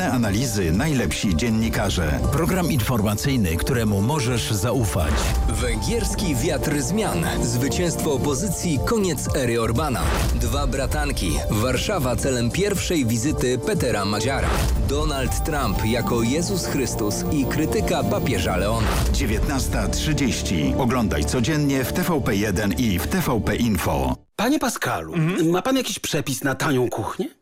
analizy, najlepsi dziennikarze. Program informacyjny, któremu możesz zaufać. Węgierski wiatr zmian. Zwycięstwo opozycji, koniec ery Orbana. Dwa bratanki. Warszawa celem pierwszej wizyty Petera Madziara. Donald Trump jako Jezus Chrystus i krytyka papieża Leona. 19.30. Oglądaj codziennie w TVP1 i w TVP Info. Panie Pascalu, ma pan jakiś przepis na tanią kuchnię?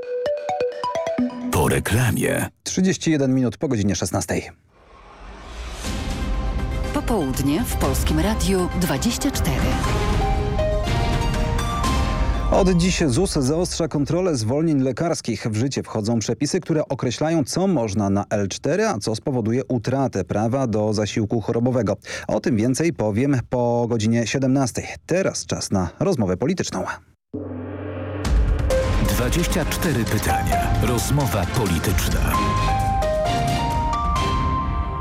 Po reklamie. 31 minut po godzinie 16. Popołudnie w Polskim Radiu 24. Od dziś ZUS zaostrza kontrolę zwolnień lekarskich. W życie wchodzą przepisy, które określają, co można na L4, a co spowoduje utratę prawa do zasiłku chorobowego. O tym więcej powiem po godzinie 17. Teraz czas na rozmowę polityczną. 24 pytania. Rozmowa polityczna.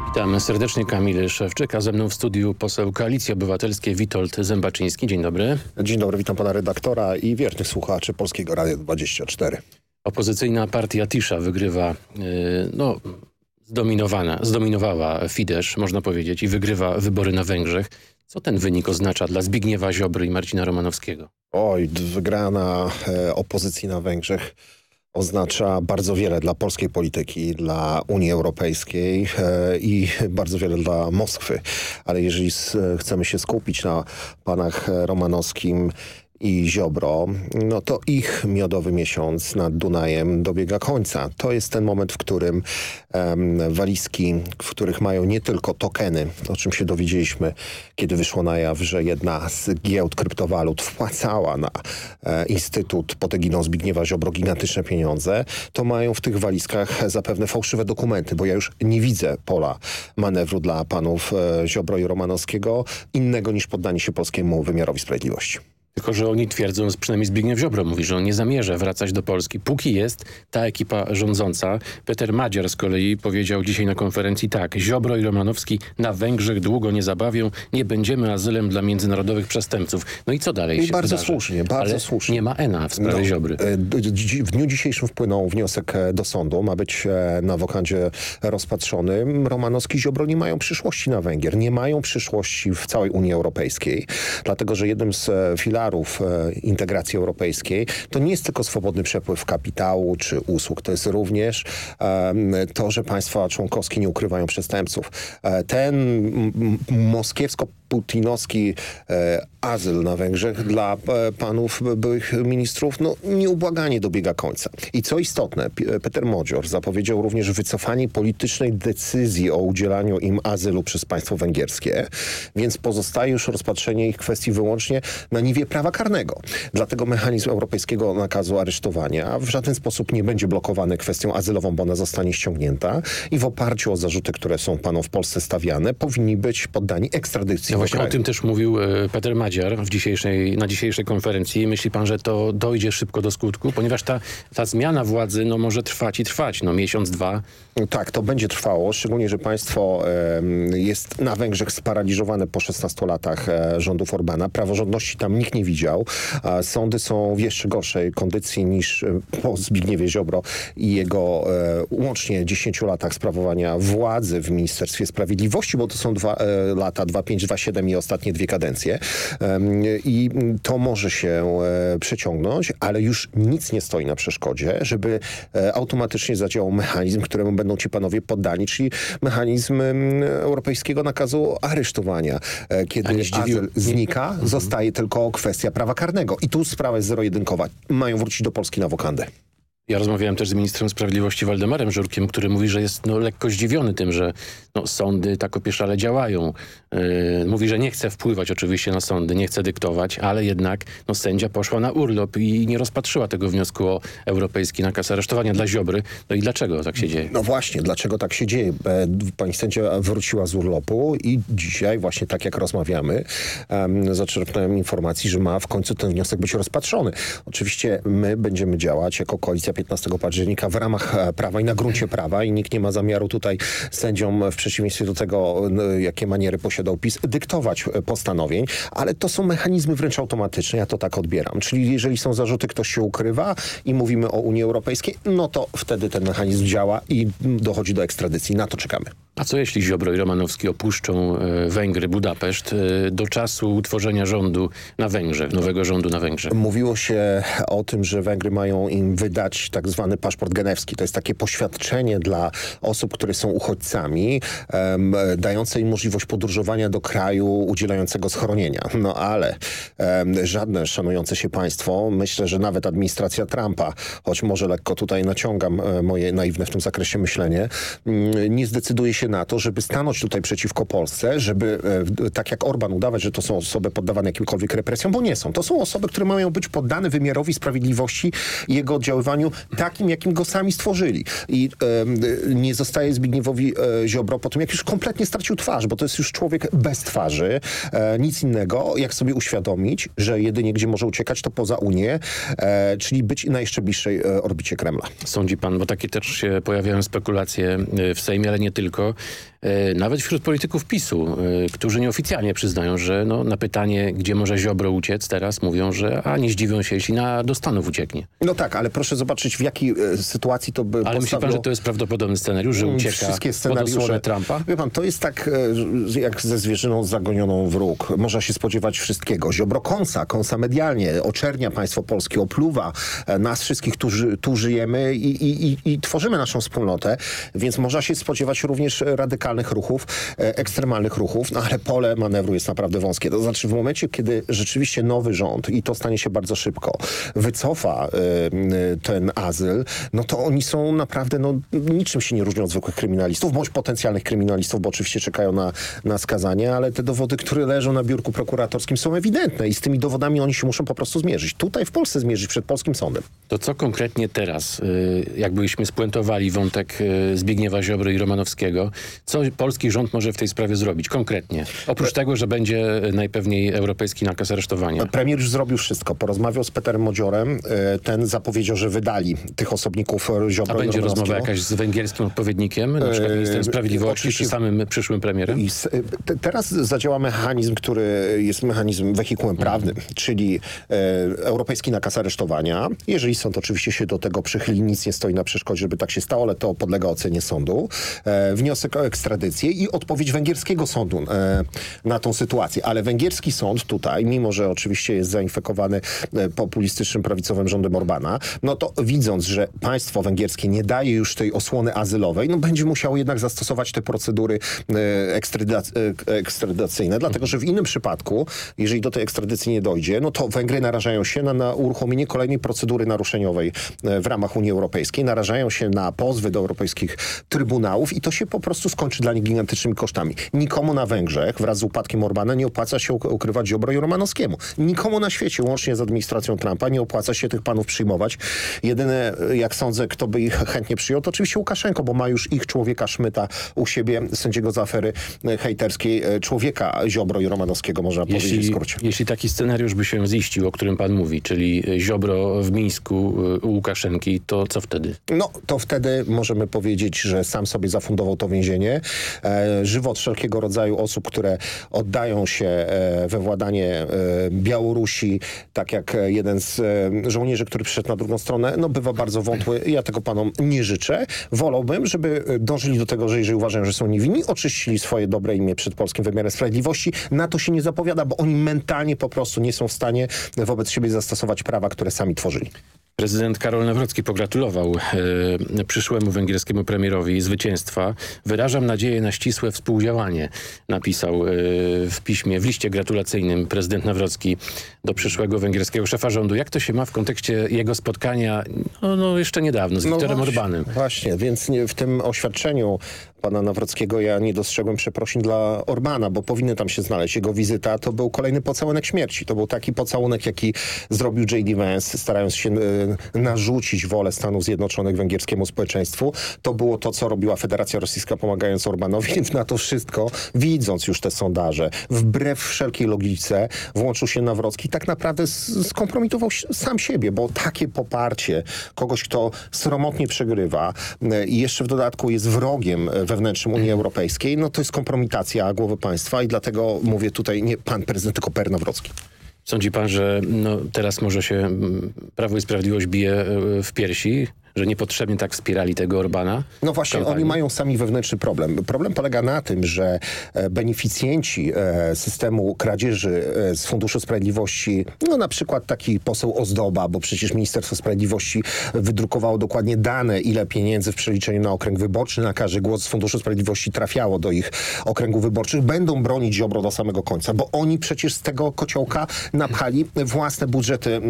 Witam serdecznie Kamil Szewczyk, a ze mną w studiu poseł Koalicji Obywatelskiej Witold Zębaczyński. Dzień dobry. Dzień dobry, witam pana redaktora i wiernych słuchaczy Polskiego Radia 24. Opozycyjna partia Tisza wygrywa, yy, no zdominowana, zdominowała Fidesz, można powiedzieć, i wygrywa wybory na Węgrzech. Co ten wynik oznacza dla Zbigniewa Ziobry i Marcina Romanowskiego? Oj, wygrana e, opozycji na Węgrzech oznacza bardzo wiele dla polskiej polityki, dla Unii Europejskiej e, i bardzo wiele dla Moskwy. Ale jeżeli chcemy się skupić na panach Romanowskim i Ziobro, no to ich miodowy miesiąc nad Dunajem dobiega końca. To jest ten moment, w którym um, walizki, w których mają nie tylko tokeny, o czym się dowiedzieliśmy, kiedy wyszło na jaw, że jedna z giełd kryptowalut wpłacała na e, Instytut pod egidą Zbigniewa Ziobro gigantyczne pieniądze, to mają w tych walizkach zapewne fałszywe dokumenty, bo ja już nie widzę pola manewru dla panów e, Ziobro i Romanowskiego innego niż poddanie się polskiemu wymiarowi sprawiedliwości. Tylko, że oni twierdzą, przynajmniej Zbigniew Ziobro mówi, że on nie zamierza wracać do Polski, póki jest ta ekipa rządząca. Peter Madziar z kolei powiedział dzisiaj na konferencji tak, Ziobro i Romanowski na Węgrzech długo nie zabawią, nie będziemy azylem dla międzynarodowych przestępców. No i co dalej I się bardzo słusznie, bardzo Ale słusznie. nie ma ENA w sprawie No, Ziobry. e, W dniu dzisiejszym wpłynął wniosek e, do sądu, ma być e, na wokandzie rozpatrzony. Romanowski i Ziobro nie mają przyszłości na Węgier, nie mają przyszłości w całej Unii Europejskiej, dlatego że jednym z e, filarów e, integracji europejskiej to nie jest tylko swobodny przepływ kapitału czy usług, to jest również to, że państwa członkowskie nie ukrywają przestępców. E, Ten m- moskiewsko-putinowski e, azyl na Węgrzech dla e, panów byłych ministrów no, nieubłaganie dobiega końca. I co istotne, Peter Modzior zapowiedział również wycofanie politycznej decyzji o udzielaniu im azylu przez państwo węgierskie, więc pozostaje już rozpatrzenie ich kwestii wyłącznie na niwie prawa karnego. Dlatego mechanizm europejskiego nakazu aresztowania w żaden sposób nie będzie blokowany kwestią azylową, bo ona zostanie ściągnięta i w oparciu o zarzuty, które są panom w Polsce stawiane, powinni być poddani ekstradycji Właśnie o tym też mówił e, Peter Madziar w dzisiejszej, na dzisiejszej konferencji. Myśli pan, że to dojdzie szybko do skutku? Ponieważ ta, ta zmiana władzy no, może trwać i trwać. No, miesiąc, dwa. Tak, to będzie trwało, szczególnie, że państwo jest na Węgrzech sparaliżowane po 16 latach e, rządów Orbana. Praworządności tam nikt nie widział. Sądy są w jeszcze gorszej kondycji niż e, po Zbigniewie Ziobro i jego e, łącznie 10 latach sprawowania władzy w Ministerstwie Sprawiedliwości, bo to są dwa lata, 2-5, 2-7 i ostatnie dwie kadencje. I to może się przeciągnąć, ale już nic nie stoi na przeszkodzie, żeby automatycznie zadziałał mechanizm, któremu będą ci panowie poddani, czyli mechanizm europejskiego nakazu aresztowania. E, Kiedy azyl znika, zostaje tylko kwestia prawa karnego. I tu sprawa jest zero-jedynkowa. Mają wrócić do Polski na wokandę. Ja rozmawiałem też z ministrem sprawiedliwości Waldemarem Żurkiem, który mówi, że jest no, lekko zdziwiony tym, że no, sądy tak opieszale działają. Yy, mówi, że nie chce wpływać oczywiście na sądy, nie chce dyktować, ale jednak no, sędzia poszła na urlop i nie rozpatrzyła tego wniosku o europejski nakaz aresztowania dla Ziobry. No i dlaczego tak się dzieje? No właśnie, dlaczego tak się dzieje? E, Pani sędzia wróciła z urlopu i dzisiaj właśnie tak jak rozmawiamy um, zaczerpnąłem informacji, że ma w końcu ten wniosek być rozpatrzony. Oczywiście my będziemy działać jako koalicja 15 października w ramach e, prawa i na gruncie prawa i nikt nie ma zamiaru tutaj sędziom w przeciwieństwie do tego, jakie maniery posiadał PiS, dyktować e, postanowień, ale to są mechanizmy wręcz automatyczne, ja to tak odbieram. Czyli jeżeli są zarzuty, ktoś się ukrywa i mówimy o Unii Europejskiej, no to wtedy ten mechanizm działa i dochodzi do ekstradycji. Na to czekamy. A co jeśli Ziobro i Romanowski opuszczą e, Węgry, Budapeszt e, do czasu utworzenia rządu na Węgrzech, nowego rządu na Węgrzech? Mówiło się o tym, że Węgry mają im wydać tak zwany paszport genewski. To jest takie poświadczenie dla osób, które są uchodźcami, em, dające im możliwość podróżowania do kraju udzielającego schronienia. No ale em, żadne szanujące się państwo, myślę, że nawet administracja Trumpa, choć może lekko tutaj naciągam e, moje naiwne w tym zakresie myślenie, mm, nie zdecyduje się na to, żeby stanąć tutaj przeciwko Polsce, żeby e, tak jak Orban udawać, że to są osoby poddawane jakimkolwiek represjom, bo nie są. To są osoby, które mają być poddane wymiarowi sprawiedliwości jego oddziaływaniu takim, jakim go sami stworzyli. I e, nie zostaje Zbigniewowi e, Ziobro po tym, jak już kompletnie stracił twarz, bo to jest już człowiek bez twarzy, e, nic innego, jak sobie uświadomić, że jedynie gdzie może uciekać to poza Unię, e, czyli być na jeszcze bliższej e, orbicie Kremla. Sądzi pan, bo takie też się pojawiają spekulacje e, w Sejmie, ale nie tylko, nawet wśród polityków PiSu, e, którzy nieoficjalnie przyznają, że no, na pytanie, gdzie może Ziobro uciec, teraz mówią, że a nie zdziwią się, jeśli na, do Stanów ucieknie. No tak, ale proszę zobaczyć, w jakiej e, sytuacji to by Ale myśli pan, że to jest prawdopodobny scenariusz, że Mm, ucieka Wszystkie scenariusze Trumpa? Wie pan, to jest tak e, jak ze zwierzyną zagonioną w róg. Można się spodziewać wszystkiego. Ziobro kąsa, kąsa medialnie, oczernia państwo polskie, opluwa e, nas wszystkich, tu, ży, tu żyjemy i, i, i, i tworzymy naszą wspólnotę, więc można się spodziewać również radykalnych ruchów, e, ekstremalnych ruchów, no ale pole manewru jest naprawdę wąskie. To znaczy w momencie, kiedy rzeczywiście nowy rząd, i to stanie się bardzo szybko, wycofa e, ten azyl, no to oni są naprawdę, no niczym się nie różnią od zwykłych kryminalistów, bądź potencjalnych kryminalistów, bo oczywiście czekają na, na skazanie, ale te dowody, które leżą na biurku prokuratorskim są ewidentne i z tymi dowodami oni się muszą po prostu zmierzyć. Tutaj w Polsce zmierzyć przed polskim sądem. To co konkretnie teraz, y, jakbyśmy spuentowali wątek y, Zbigniewa Ziobry i Romanowskiego, co co polski rząd może w tej sprawie zrobić konkretnie? Oprócz tego, że będzie najpewniej europejski nakaz aresztowania. Premier już zrobił wszystko. Porozmawiał z Peterem Modziorem. E, ten zapowiedział, że wydali tych osobników Ziobro A będzie rozmowa jakaś z węgierskim odpowiednikiem, na przykład ministrem sprawiedliwości czy samym przyszłym premierem? Te, teraz zadziała mechanizm, który jest mechanizm wehikułem prawnym, czyli e, europejski nakaz aresztowania. Jeżeli sąd oczywiście się do tego przychyli, nic nie stoi na przeszkodzie, żeby tak się stało, ale to podlega ocenie sądu. E, wniosek o ekstradycję i odpowiedź węgierskiego sądu e, na tą sytuację. Ale węgierski sąd tutaj, mimo że oczywiście jest zainfekowany e, populistycznym prawicowym rządem Orbana, no to widząc, że państwo węgierskie nie daje już tej osłony azylowej, no będzie musiało jednak zastosować te procedury e, ekstradycyjne, dlatego że w innym przypadku, jeżeli do tej ekstradycji nie dojdzie, no to Węgry narażają się na, na uruchomienie kolejnej procedury naruszeniowej w ramach Unii Europejskiej, narażają się na pozwy do europejskich trybunałów i to się po prostu skończy dla nich gigantycznymi kosztami. Nikomu na Węgrzech wraz z upadkiem Orbana nie opłaca się ukrywać Ziobro i Romanowskiemu. Nikomu na świecie, łącznie z administracją Trumpa, nie opłaca się tych panów przyjmować. Jedyne, jak sądzę, kto by ich chętnie przyjął, to oczywiście Łukaszenko, bo ma już ich człowieka Szmyta u siebie, sędziego z afery hejterskiej, człowieka Ziobro i Romanowskiego, można jeśli, powiedzieć w skrócie. Jeśli taki scenariusz by się ziścił, o którym pan mówi, czyli Ziobro w Mińsku u Łukaszenki, to co wtedy? No, to wtedy możemy powiedzieć, że sam sobie zafundował to więzienie. E, żywot wszelkiego rodzaju osób, które oddają się e, we władanie e, Białorusi, tak jak jeden z żołnierzy, który przyszedł na drugą stronę, no bywa bardzo wątły. Ja tego panom nie życzę. Wolałbym, żeby dążyli do tego, że jeżeli uważają, że są niewinni, oczyścili swoje dobre imię przed polskim wymiarem sprawiedliwości. Na to się nie zapowiada, bo oni mentalnie po prostu nie są w stanie wobec siebie zastosować prawa, które sami tworzyli. Prezydent Karol Nawrocki pogratulował e, przyszłemu węgierskiemu premierowi zwycięstwa. Wyrażam nadzieję na ścisłe współdziałanie, napisał e, w piśmie, w liście gratulacyjnym prezydent Nawrocki do przyszłego węgierskiego szefa rządu. Jak to się ma w kontekście jego spotkania no, no jeszcze niedawno z no Viktorem właśnie, Orbanem? Właśnie, więc w tym oświadczeniu pana Nawrockiego ja nie dostrzegłem przeprosin dla Orbana, bo powinny tam się znaleźć. Jego wizyta to był kolejny pocałunek śmierci. To był taki pocałunek, jaki zrobił J.D. Vance, starając się y, narzucić wolę Stanów Zjednoczonych węgierskiemu społeczeństwu. To było to, co robiła Federacja Rosyjska pomagając Orbanowi, więc na to wszystko, widząc już te sondaże, wbrew wszelkiej logice, włączył się Nawrocki tak naprawdę skompromitował sam siebie, bo takie poparcie kogoś, kto sromotnie przegrywa y, i jeszcze w dodatku jest wrogiem y, wewnętrznym Unii Europejskiej, no to jest kompromitacja głowy państwa i dlatego mówię tutaj nie pan prezydent, tylko Per Nawrocki. Sądzi pan, że no, teraz może się mm, Prawo i Sprawiedliwość bije e, w piersi? Że niepotrzebnie tak wspierali tego Orbana? No właśnie, oni mają sami wewnętrzny problem. Problem polega na tym, że e, beneficjenci e, systemu kradzieży z Funduszu Sprawiedliwości, no na przykład taki poseł Ozdoba, bo przecież Ministerstwo Sprawiedliwości wydrukowało dokładnie dane, ile pieniędzy w przeliczeniu na okręg wyborczy na każdy głos z Funduszu Sprawiedliwości trafiało do ich okręgów wyborczych, będą bronić Ziobro do samego końca, bo oni przecież z tego kociołka napchali własne budżety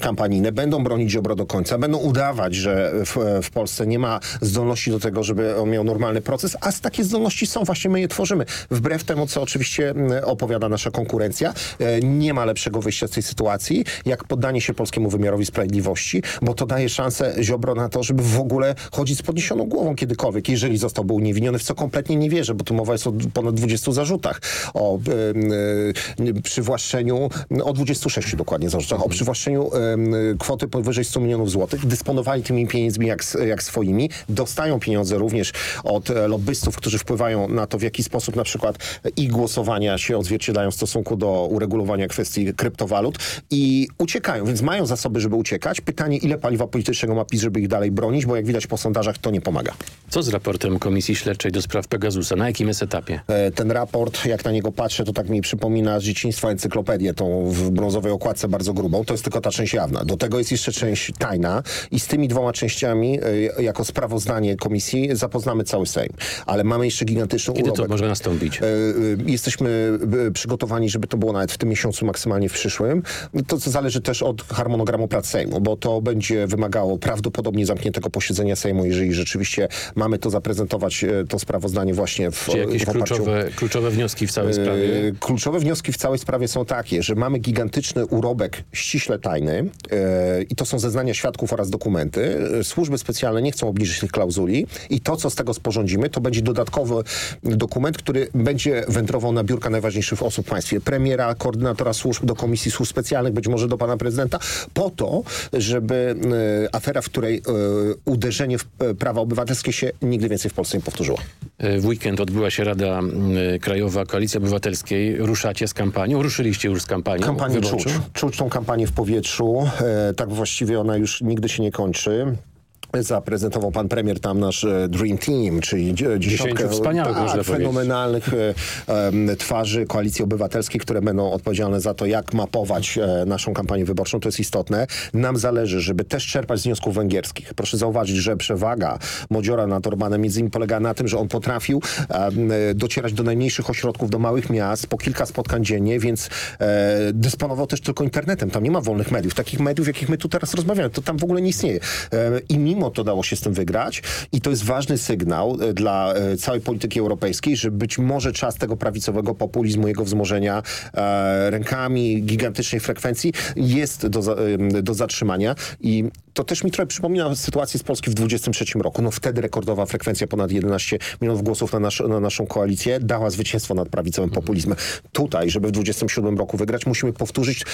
kampanijne, będą bronić Ziobro do końca, będą udawać, że w, w, Polsce nie ma zdolności do tego, żeby on miał normalny proces, a takie zdolności są, właśnie my je tworzymy. Wbrew temu, co oczywiście opowiada nasza konkurencja, e, nie ma lepszego wyjścia z tej sytuacji, jak poddanie się polskiemu wymiarowi sprawiedliwości, bo to daje szansę Ziobro na to, żeby w ogóle chodzić z podniesioną głową kiedykolwiek, jeżeli zostałby uniewinniony, w co kompletnie nie wierzę, bo tu mowa jest o ponad 20 zarzutach, o y, y, przywłaszczeniu o 26 dokładnie zarzutach, o przywłaszczeniu kwoty powyżej 100 milionów złotych. Dysponowali tymi pieniędzmi jak, jak swoimi. Dostają pieniądze również od e, lobbystów, którzy wpływają na to, w jaki sposób na przykład ich głosowania się odzwierciedlają w stosunku do uregulowania kwestii kryptowalut i uciekają, więc mają zasoby, żeby uciekać. Pytanie, ile paliwa politycznego ma PiS, żeby ich dalej bronić, bo jak widać po sondażach to nie pomaga. Co z raportem Komisji Śledczej do spraw Pegasusa? Na jakim jest etapie? E, ten raport, jak na niego patrzę, to tak mi przypomina z dzieciństwa encyklopedię, tą w brązowej okładce bardzo grubą. To jest tylko ta część jawna. Do tego jest jeszcze część tajna i z tymi dwoma częściami y, jako sprawozdanie komisji zapoznamy cały Sejm. Ale mamy jeszcze gigantyczną Kiedy urobek. to może nastąpić? Y, y, jesteśmy przygotowani, żeby to było nawet w tym miesiącu, maksymalnie w przyszłym. To co zależy też od harmonogramu prac Sejmu, bo to będzie wymagało prawdopodobnie zamkniętego posiedzenia Sejmu, jeżeli rzeczywiście mamy to zaprezentować, to sprawozdanie właśnie w Czy jakieś w kluczowe, kluczowe wnioski w całej sprawie? Kluczowe wnioski w całej sprawie są takie, że mamy gigantyczny urobek ściśle tajny i to są zeznania świadków oraz dokumenty dokumenty. Służby specjalne nie chcą obniżyć tych klauzuli i to, co z tego sporządzimy, to będzie dodatkowy dokument, który będzie wędrował na biurka najważniejszych osób w państwie. Premiera, koordynatora służb, do Komisji Służb Specjalnych, być może do pana prezydenta, po to, żeby e, afera, w której e, uderzenie w e, prawa obywatelskie się nigdy więcej w Polsce nie powtórzyło. W weekend odbyła się Rada Krajowa Koalicji Obywatelskiej. Ruszacie z kampanią? Ruszyliście już z kampanią Kampanię czuć. Czuć tą kampanię w powietrzu. tak właściwie ona już nigdy się nie kończy schön. Zaprezentował pan premier tam nasz e, Dream Team, czyli dziesiątkę wspaniałych, tak, fenomenalnych e, twarzy Koalicji Obywatelskiej, które będą odpowiedzialne za to, jak mapować e, naszą kampanię wyborczą. To jest istotne. Nam zależy, żeby też czerpać z wniosków węgierskich. Proszę zauważyć, że przewaga Modziora nad Orbanem między innymi polega na tym, że on potrafił docierać do najmniejszych ośrodków, do małych miast, po kilka spotkań dziennie, więc dysponował też tylko internetem. Tam nie ma wolnych mediów. Takich mediów, jakich my tu teraz rozmawiamy, to tam w ogóle nie istnieje. I mimo mimo to dało się z tym wygrać i to jest ważny sygnał e, dla e, całej polityki europejskiej, że być może czas tego prawicowego populizmu, jego wzmożenia e, rękami gigantycznej frekwencji jest do, do zatrzymania i to też mi trochę przypomina sytuację z Polski w 23 roku. No wtedy rekordowa frekwencja ponad 11 milionów głosów na, nasz, na naszą koalicję dała zwycięstwo nad prawicowym populizmem. Tutaj, żeby w 27 roku wygrać, musimy powtórzyć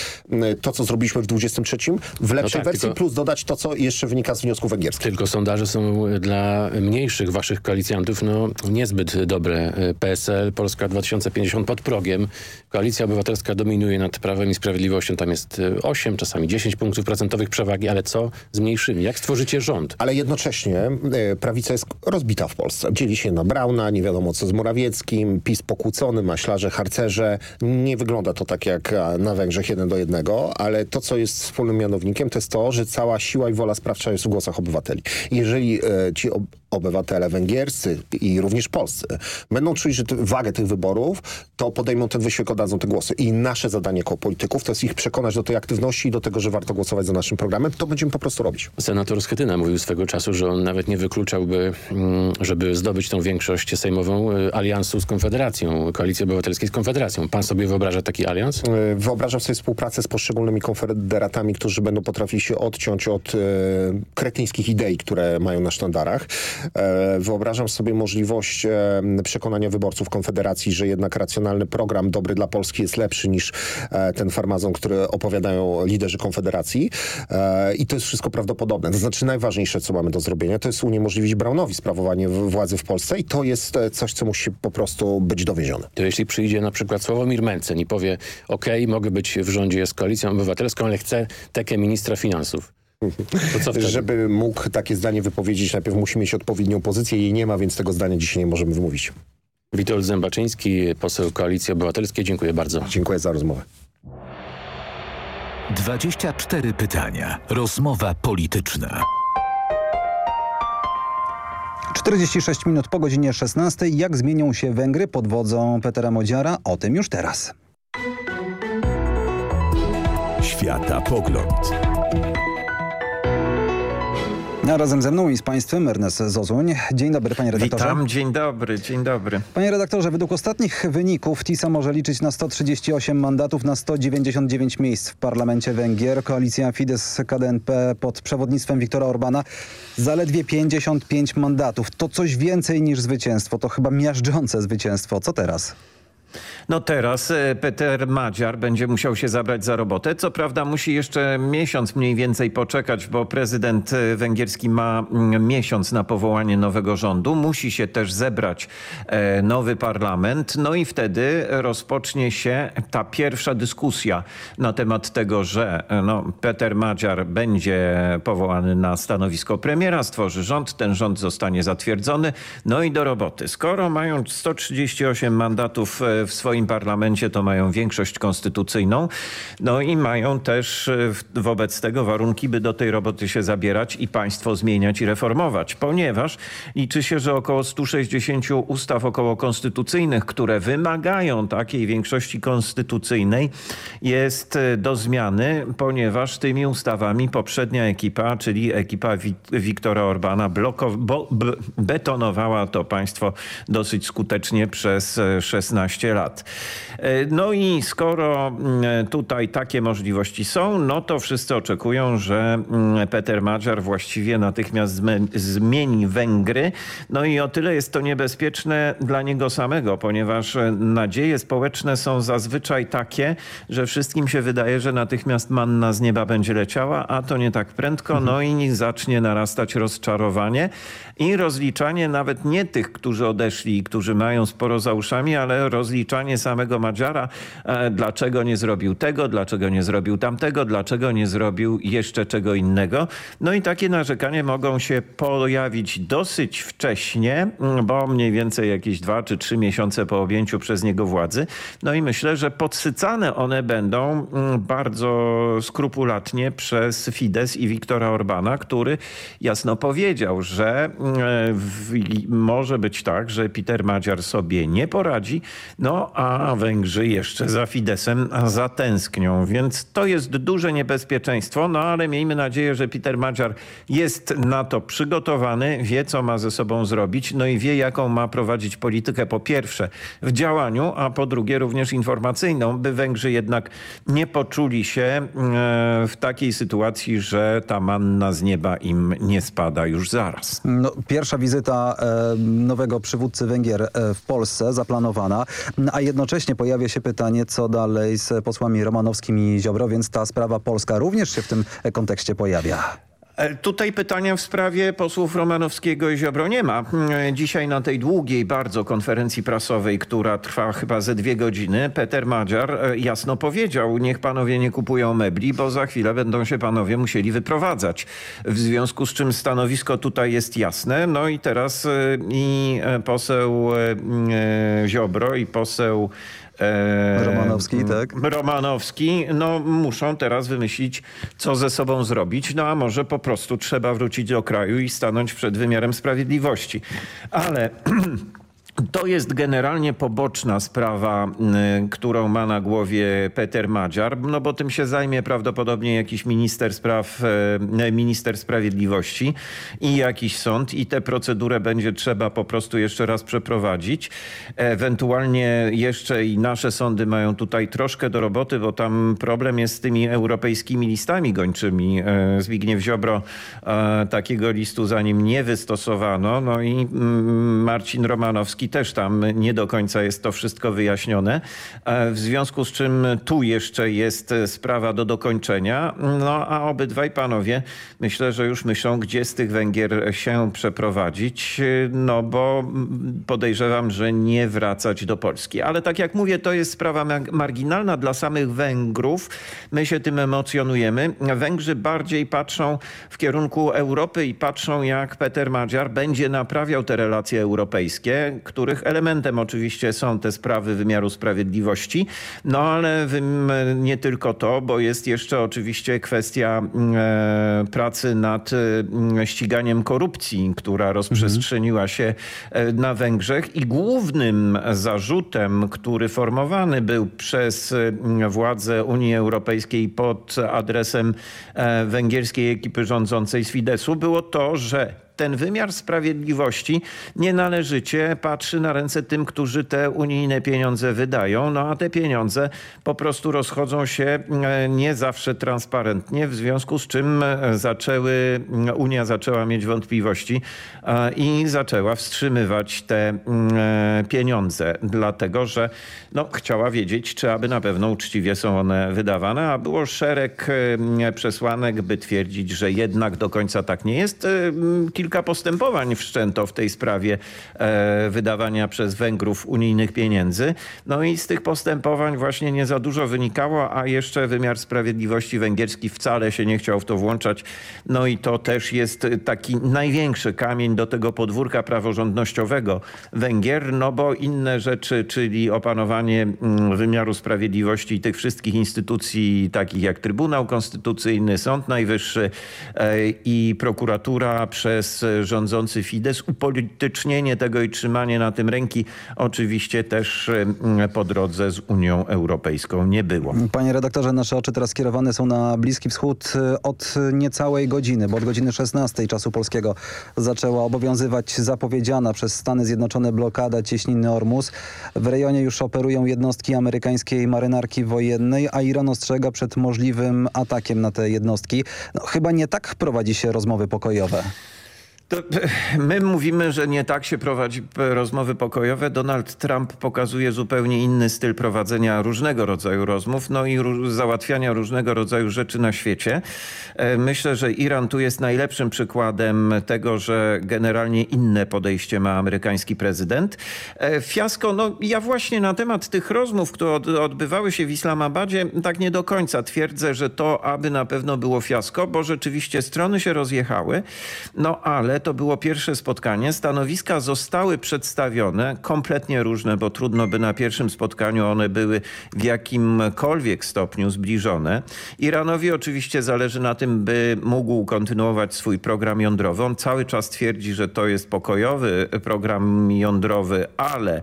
to, co zrobiliśmy w 23 w lepszej no tak, wersji, tylko... plus dodać to, co jeszcze wynika z wniosków węgierskich. Tylko sondaże są dla mniejszych waszych koalicjantów no, niezbyt dobre. PSL, Polska 2050 pod progiem. Koalicja Obywatelska dominuje nad Prawem i Sprawiedliwością. Tam jest 8, czasami 10 punktów procentowych przewagi, ale co z mniejszymi? Jak stworzycie rząd? Ale jednocześnie e, prawica jest rozbita w Polsce. Dzieli się na Brauna, nie wiadomo co z Morawieckim, PiS pokłócony, maślarze, harcerze. Nie wygląda to tak jak na Węgrzech jeden do jednego, ale to, co jest wspólnym mianownikiem, to jest to, że cała siła i wola sprawcza jest w głosach obywateli. Jeżeli e, ci ob obywatele węgierscy i również polscy będą czuć że wagę tych wyborów, to podejmą ten wysiłek, oddadzą te głosy. I nasze zadanie jako polityków to jest ich przekonać do tej aktywności i do tego, że warto głosować za naszym programem. To będziemy po prostu robić. Senator Schetyna mówił swego czasu, że on nawet nie wykluczałby, mm, żeby zdobyć tą większość sejmową e, aliansu z Konfederacją, Koalicji Obywatelskiej z Konfederacją. Pan sobie wyobraża taki alians? E, wyobrażam sobie współpracę z poszczególnymi konfederatami, którzy będą potrafili się odciąć od e, kretyńskich idei, które mają na sztandarach. E, wyobrażam sobie możliwość e, przekonania wyborców Konfederacji, że jednak racjonalny program dobry dla Polski jest lepszy niż e, ten farmazon, który opowiadają liderzy Konfederacji. I to jest wszystko prawdopodobne. To znaczy najważniejsze, co mamy do zrobienia, to jest uniemożliwić Braunowi sprawowanie władzy w Polsce i to jest coś, co musi po prostu być dowiezione. To jeśli przyjdzie na przykład Sławomir Mencen i powie, ok, mogę być w rządzie z Koalicją Obywatelską, ale chcę tekę ministra finansów. Żeby mógł takie zdanie wypowiedzieć, najpierw musi mieć odpowiednią pozycję. Jej nie ma, więc tego zdania dzisiaj nie możemy wymówić. Witold Zębaczyński, poseł Koalicji Obywatelskiej. Dziękuję bardzo. Dziękuję za rozmowę. 24 pytania. Rozmowa polityczna. 46 minut po godzinie 16. Jak zmienią się Węgry pod wodzą Petera Modziara? O tym już teraz. Świata Pogląd. A razem ze mną i z Państwem Ernest Zozuń. Dzień dobry panie redaktorze. Witam, dzień dobry, dzień dobry. Panie redaktorze, według ostatnich wyników TISA może liczyć na 138 mandatów na 199 miejsc w parlamencie Węgier. Koalicja Fidesz-KDNP pod przewodnictwem Viktora Orbana zaledwie 55 mandatów. To coś więcej niż zwycięstwo, to chyba miażdżące zwycięstwo. Co teraz? No teraz e, Peter Madziar będzie musiał się zabrać za robotę. Co prawda musi jeszcze miesiąc mniej więcej poczekać, bo prezydent e, węgierski ma mm, miesiąc na powołanie nowego rządu. Musi się też zebrać e, nowy parlament. No i wtedy rozpocznie się ta pierwsza dyskusja na temat tego, że no, Peter Madziar będzie powołany na stanowisko premiera, stworzy rząd. Ten rząd zostanie zatwierdzony. No i do roboty. Skoro mają 138 mandatów w swoim parlamencie, to mają większość konstytucyjną. No i mają też e, wobec tego warunki, by do tej roboty się zabierać i państwo zmieniać i reformować, ponieważ liczy się, że około 160 ustaw około konstytucyjnych, które wymagają takiej większości konstytucyjnej jest e, do zmiany, ponieważ tymi ustawami poprzednia ekipa, czyli ekipa Wiktora Orbana betonowała to państwo dosyć skutecznie przez 16 e, 15 lat. No i skoro tutaj takie możliwości są, no to wszyscy oczekują, że Peter Madziar właściwie natychmiast zmieni Węgry. No i o tyle jest to niebezpieczne dla niego samego, ponieważ nadzieje społeczne są zazwyczaj takie, że wszystkim się wydaje, że natychmiast manna z nieba będzie leciała, a to nie tak prędko, no i zacznie narastać rozczarowanie i rozliczanie nawet nie tych, którzy odeszli i którzy mają sporo za uszami, ale rozliczanie samego Madziara, e, dlaczego nie zrobił tego, dlaczego nie zrobił tamtego, dlaczego nie zrobił jeszcze czego innego. No i takie narzekania mogą się pojawić dosyć wcześnie, bo mniej więcej jakieś dwa czy trzy miesiące po objęciu przez niego władzy. No i myślę, że podsycane one będą mm, bardzo skrupulatnie przez Fidesz i Viktora Orbana, który jasno powiedział, że mm, może być tak, że Peter Madziar sobie nie poradzi, no a Węgrzy jeszcze za Fidesem zatęsknią, więc to jest duże niebezpieczeństwo, no ale miejmy nadzieję, że Peter Madziar jest na to przygotowany, wie co ma ze sobą zrobić, no i wie jaką ma prowadzić politykę po pierwsze w działaniu, a po drugie również informacyjną, by Węgrzy jednak nie poczuli się e, w takiej sytuacji, że ta manna z nieba im nie spada już zaraz. No, pierwsza wizyta e, nowego przywódcy Węgier e, w Polsce zaplanowana, a jednocześnie pojawia się pytanie, co dalej z posłami Romanowskim i Ziobro, więc ta sprawa polska również się w tym kontekście pojawia. E, tutaj pytania w sprawie posłów Romanowskiego i Ziobro nie ma. E, dzisiaj na tej długiej bardzo konferencji prasowej, która trwa chyba ze dwie godziny, Peter Madziar e, jasno powiedział, niech panowie nie kupują mebli, bo za chwilę będą się panowie musieli wyprowadzać. W związku z czym stanowisko tutaj jest jasne. No i teraz i poseł Ziobro i poseł E, Romanowski, tak? Romanowski, no muszą teraz wymyślić, co ze sobą zrobić, no a może po prostu trzeba wrócić do kraju i stanąć przed wymiarem sprawiedliwości. Ale To jest generalnie poboczna sprawa, y, którą ma na głowie Peter Madziar, no bo tym się zajmie prawdopodobnie jakiś minister spraw, y, minister sprawiedliwości i jakiś sąd i tę procedurę będzie trzeba po prostu jeszcze raz przeprowadzić. Ewentualnie jeszcze i nasze sądy mają tutaj troszkę do roboty, bo tam problem jest z tymi europejskimi listami gończymi. E, Zbigniew Ziobro e, takiego listu za nim nie wystosowano, no i mm, Marcin Romanowski też tam nie do końca jest to wszystko wyjaśnione. E, w związku z czym tu jeszcze jest sprawa do dokończenia. No a obydwaj panowie myślę, że już myślą, gdzie z tych Węgier się przeprowadzić, no bo podejrzewam, że nie wracać do Polski. Ale tak jak mówię, to jest sprawa marginalna dla samych Węgrów. My się tym emocjonujemy. Węgrzy bardziej patrzą w kierunku Europy i patrzą jak Peter Madziar będzie naprawiał te relacje europejskie, których elementem oczywiście są te sprawy wymiaru sprawiedliwości, no ale nie tylko to, bo jest jeszcze oczywiście kwestia e, pracy nad e, ściganiem korupcji, która rozprzestrzeniła się e, na Węgrzech. I głównym zarzutem, który formowany był przez władze Unii Europejskiej pod adresem węgierskiej ekipy rządzącej z Fidesu było to, że ten wymiar sprawiedliwości nienależycie patrzy na ręce tym, którzy te unijne pieniądze wydają, no a te pieniądze po prostu rozchodzą się e, nie zawsze transparentnie, w związku z czym e, zaczęły, Unia zaczęła mieć wątpliwości e, i zaczęła wstrzymywać te pieniądze, dlatego że no, chciała wiedzieć, czy aby na pewno uczciwie są one wydawane, a było szereg przesłanek, by twierdzić, że jednak do końca tak nie jest kilka postępowań wszczęto w tej sprawie e, wydawania przez Węgrów unijnych pieniędzy. No i z tych postępowań właśnie nie za dużo wynikało, a jeszcze wymiar sprawiedliwości węgierski wcale się nie chciał w to włączać. No i to też jest taki największy kamień do tego podwórka praworządnościowego Węgier, no bo inne rzeczy, czyli opanowanie mm, wymiaru sprawiedliwości i tych wszystkich instytucji takich jak Trybunał Konstytucyjny, Sąd Najwyższy e, i prokuratura przez przez rządzący Fidesz. Upolitycznienie tego i trzymanie na tym ręki oczywiście też po drodze z Unią Europejską nie było. Panie redaktorze, nasze oczy teraz skierowane są na Bliski Wschód od niecałej godziny, bo od godziny 16 czasu polskiego zaczęła obowiązywać zapowiedziana przez Stany Zjednoczone blokada cieśniny Ormus. W rejonie już operują jednostki amerykańskiej marynarki wojennej, a Iran ostrzega przed możliwym atakiem na te jednostki. No, chyba nie tak prowadzi się rozmowy pokojowe. To my mówimy, że nie tak się prowadzi rozmowy pokojowe. Donald Trump pokazuje zupełnie inny styl prowadzenia różnego rodzaju rozmów, no i załatwiania różnego rodzaju rzeczy na świecie. E, myślę, że Iran tu jest najlepszym przykładem tego, że generalnie inne podejście ma amerykański prezydent. E, fiasko, no ja właśnie na temat tych rozmów, które odbywały się w Islamabadzie, tak nie do końca twierdzę, że to aby na pewno było fiasko, bo rzeczywiście strony się rozjechały, no ale to było pierwsze spotkanie. Stanowiska zostały przedstawione, kompletnie różne, bo trudno by na pierwszym spotkaniu one były w jakimkolwiek stopniu zbliżone. Iranowi oczywiście zależy na tym, by mógł kontynuować swój program jądrowy. On cały czas twierdzi, że to jest pokojowy program jądrowy, ale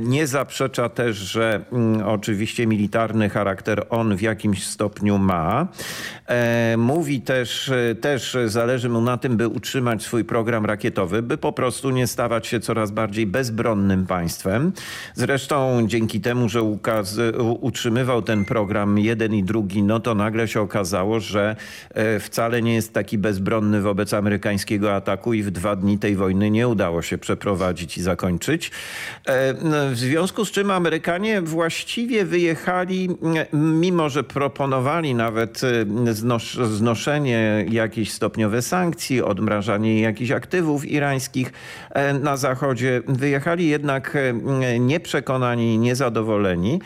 nie zaprzecza też, że mm, oczywiście militarny charakter on w jakimś stopniu ma. E, mówi też, też zależy mu na tym, by utrzymać swój program rakietowy, by po prostu nie stawać się coraz bardziej bezbronnym państwem. Zresztą dzięki temu, że ukaz, utrzymywał ten program jeden i drugi, no to nagle się okazało, że e, wcale nie jest taki bezbronny wobec amerykańskiego ataku i w dwa dni tej wojny nie udało się przeprowadzić i zakończyć. E, no, w związku z czym Amerykanie właściwie wyjechali, mimo że proponowali nawet e, znos znoszenie jakichś stopniowe sankcji, odmrażanie jakichś jakichś aktywów irańskich e, na Zachodzie. Wyjechali jednak e, nieprzekonani, niezadowoleni.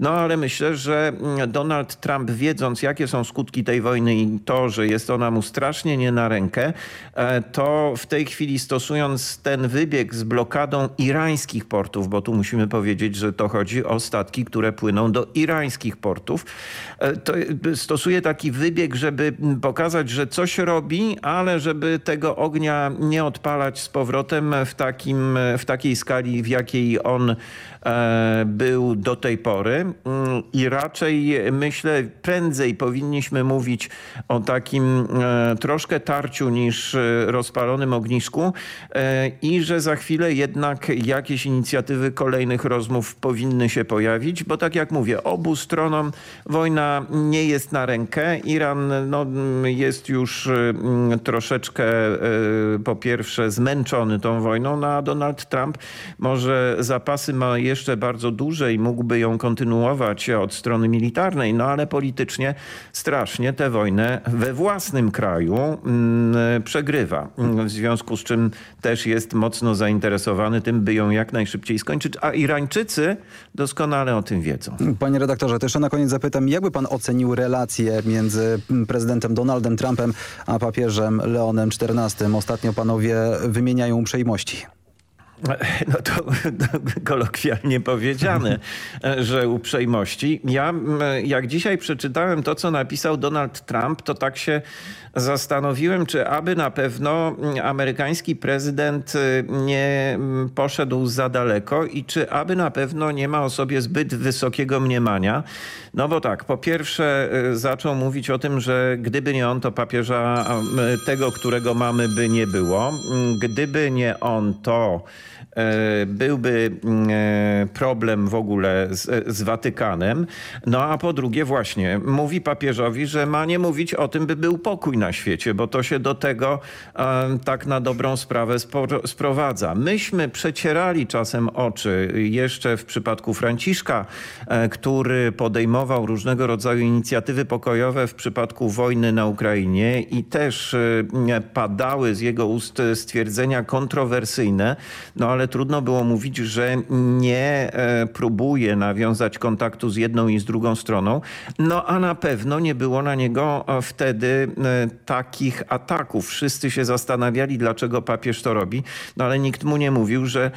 No ale myślę, że mm, Donald Trump wiedząc jakie są skutki tej wojny i to, że jest ona mu strasznie nie na rękę, e, to w tej chwili stosując ten wybieg z blokadą irańskich portów, bo tu musimy powiedzieć, że to chodzi o statki, które płyną do irańskich portów, to stosuje taki wybieg, żeby pokazać, że coś robi, ale żeby tego ognia nie odpalać z powrotem w, takim, w takiej skali, w jakiej on e, był do tej pory. Mm, I raczej myślę, prędzej powinniśmy mówić o takim e, troszkę tarciu niż rozpalonym ognisku e, i że za chwilę jednak jakieś inicjatywy kolejnych rozmów powinny się pojawić, bo tak jak mówię, obu stronom wojna nie jest na rękę. Iran no, jest już mm, troszeczkę po pierwsze zmęczony tą wojną, no a Donald Trump może zapasy ma jeszcze bardzo duże i mógłby ją kontynuować od strony militarnej, no ale politycznie strasznie tę wojnę we własnym kraju mm, przegrywa. W związku z czym też jest mocno zainteresowany tym, by ją jak najszybciej skończyć, a Irańczycy doskonale o tym wiedzą. Panie redaktorze, to jeszcze na koniec zapytam, jakby pan ocenił relacje między prezydentem Donaldem Trumpem a papieżem Leonem XIV? Ostatnio panowie wymieniają uprzejmości. No to, to kolokwialnie powiedziane, że uprzejmości. Ja jak dzisiaj przeczytałem to, co napisał Donald Trump, to tak się zastanowiłem, czy aby na pewno amerykański prezydent y, nie poszedł za daleko i czy aby na pewno nie ma o sobie zbyt wysokiego mniemania. No bo tak, po pierwsze y, zaczął mówić o tym, że gdyby nie on, to papieża tego, którego mamy, by nie było. Gdyby nie on, to byłby mm, e, problem w ogóle z, z Watykanem. No a po drugie właśnie mówi papieżowi, że ma nie mówić o tym, by był pokój na świecie, bo to się do tego e, tak na dobrą sprawę sprowadza. Myśmy przecierali czasem oczy jeszcze w przypadku Franciszka, który podejmował różnego rodzaju inicjatywy pokojowe w przypadku wojny na Ukrainie i też padały z jego ust stwierdzenia kontrowersyjne, no ale trudno było mówić, że nie e, próbuje nawiązać kontaktu z jedną i z drugą stroną. No a na pewno nie było na niego e, wtedy e, takich ataków. Wszyscy się zastanawiali, dlaczego papież to robi, no ale nikt mu nie mówił, że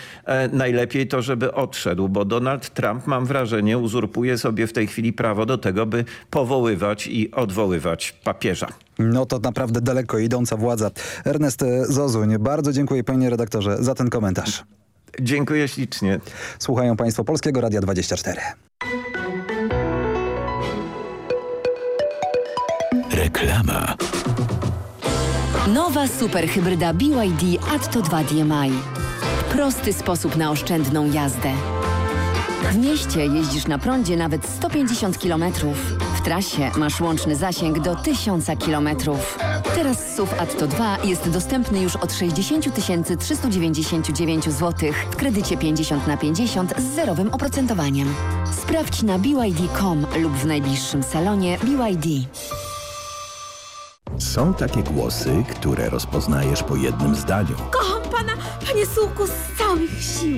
najlepiej to, żeby odszedł, bo Donald Trump, mam wrażenie, uzurpuje sobie w tej chwili prawo do tego, by powoływać i odwoływać papieża. No to naprawdę daleko idąca władza. Ernest Zozuń, bardzo dziękuję panie redaktorze za ten komentarz. Dziękuję ślicznie. Słuchają państwo Polskiego Radia 24. Reklama. Nowa superhybryda BYD Atto 2 DMI. Prosty sposób na oszczędną jazdę. W mieście jeździsz na prądzie nawet 150 km. W trasie masz łączny zasięg do 1000 km. Teraz SUV Atto 2 jest dostępny już od 60 399 zł w kredycie 50 na 50 z zerowym oprocentowaniem. Sprawdź na BYD.com lub w najbliższym salonie BYD. Są takie głosy, które rozpoznajesz po jednym zdaniu. Kocham pana, panie Sułku, z całych sił.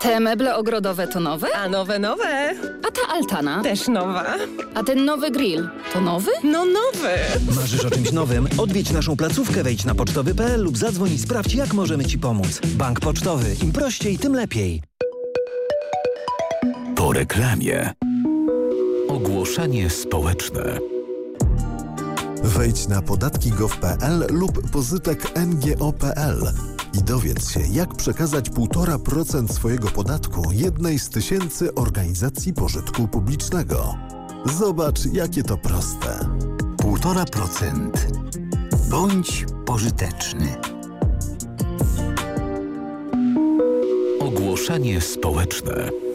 Te meble ogrodowe to nowe? A nowe, nowe. A ta altana? Też nowa. A ten nowy grill to nowy? No nowy. Marzysz o czymś nowym? Odwiedź naszą placówkę, wejdź na pocztowy.pl lub zadzwoń i sprawdź, jak możemy Ci pomóc. Bank Pocztowy. Im prościej, tym lepiej. Po reklamie. Ogłoszenie społeczne. Wejdź na podatki.gov.pl lub pozytek ngo.pl i dowiedz się, jak przekazać 1,5% swojego podatku jednej z tysięcy organizacji pożytku publicznego. Zobacz, jakie to proste. 1,5%. Bądź pożyteczny. Ogłoszenie społeczne.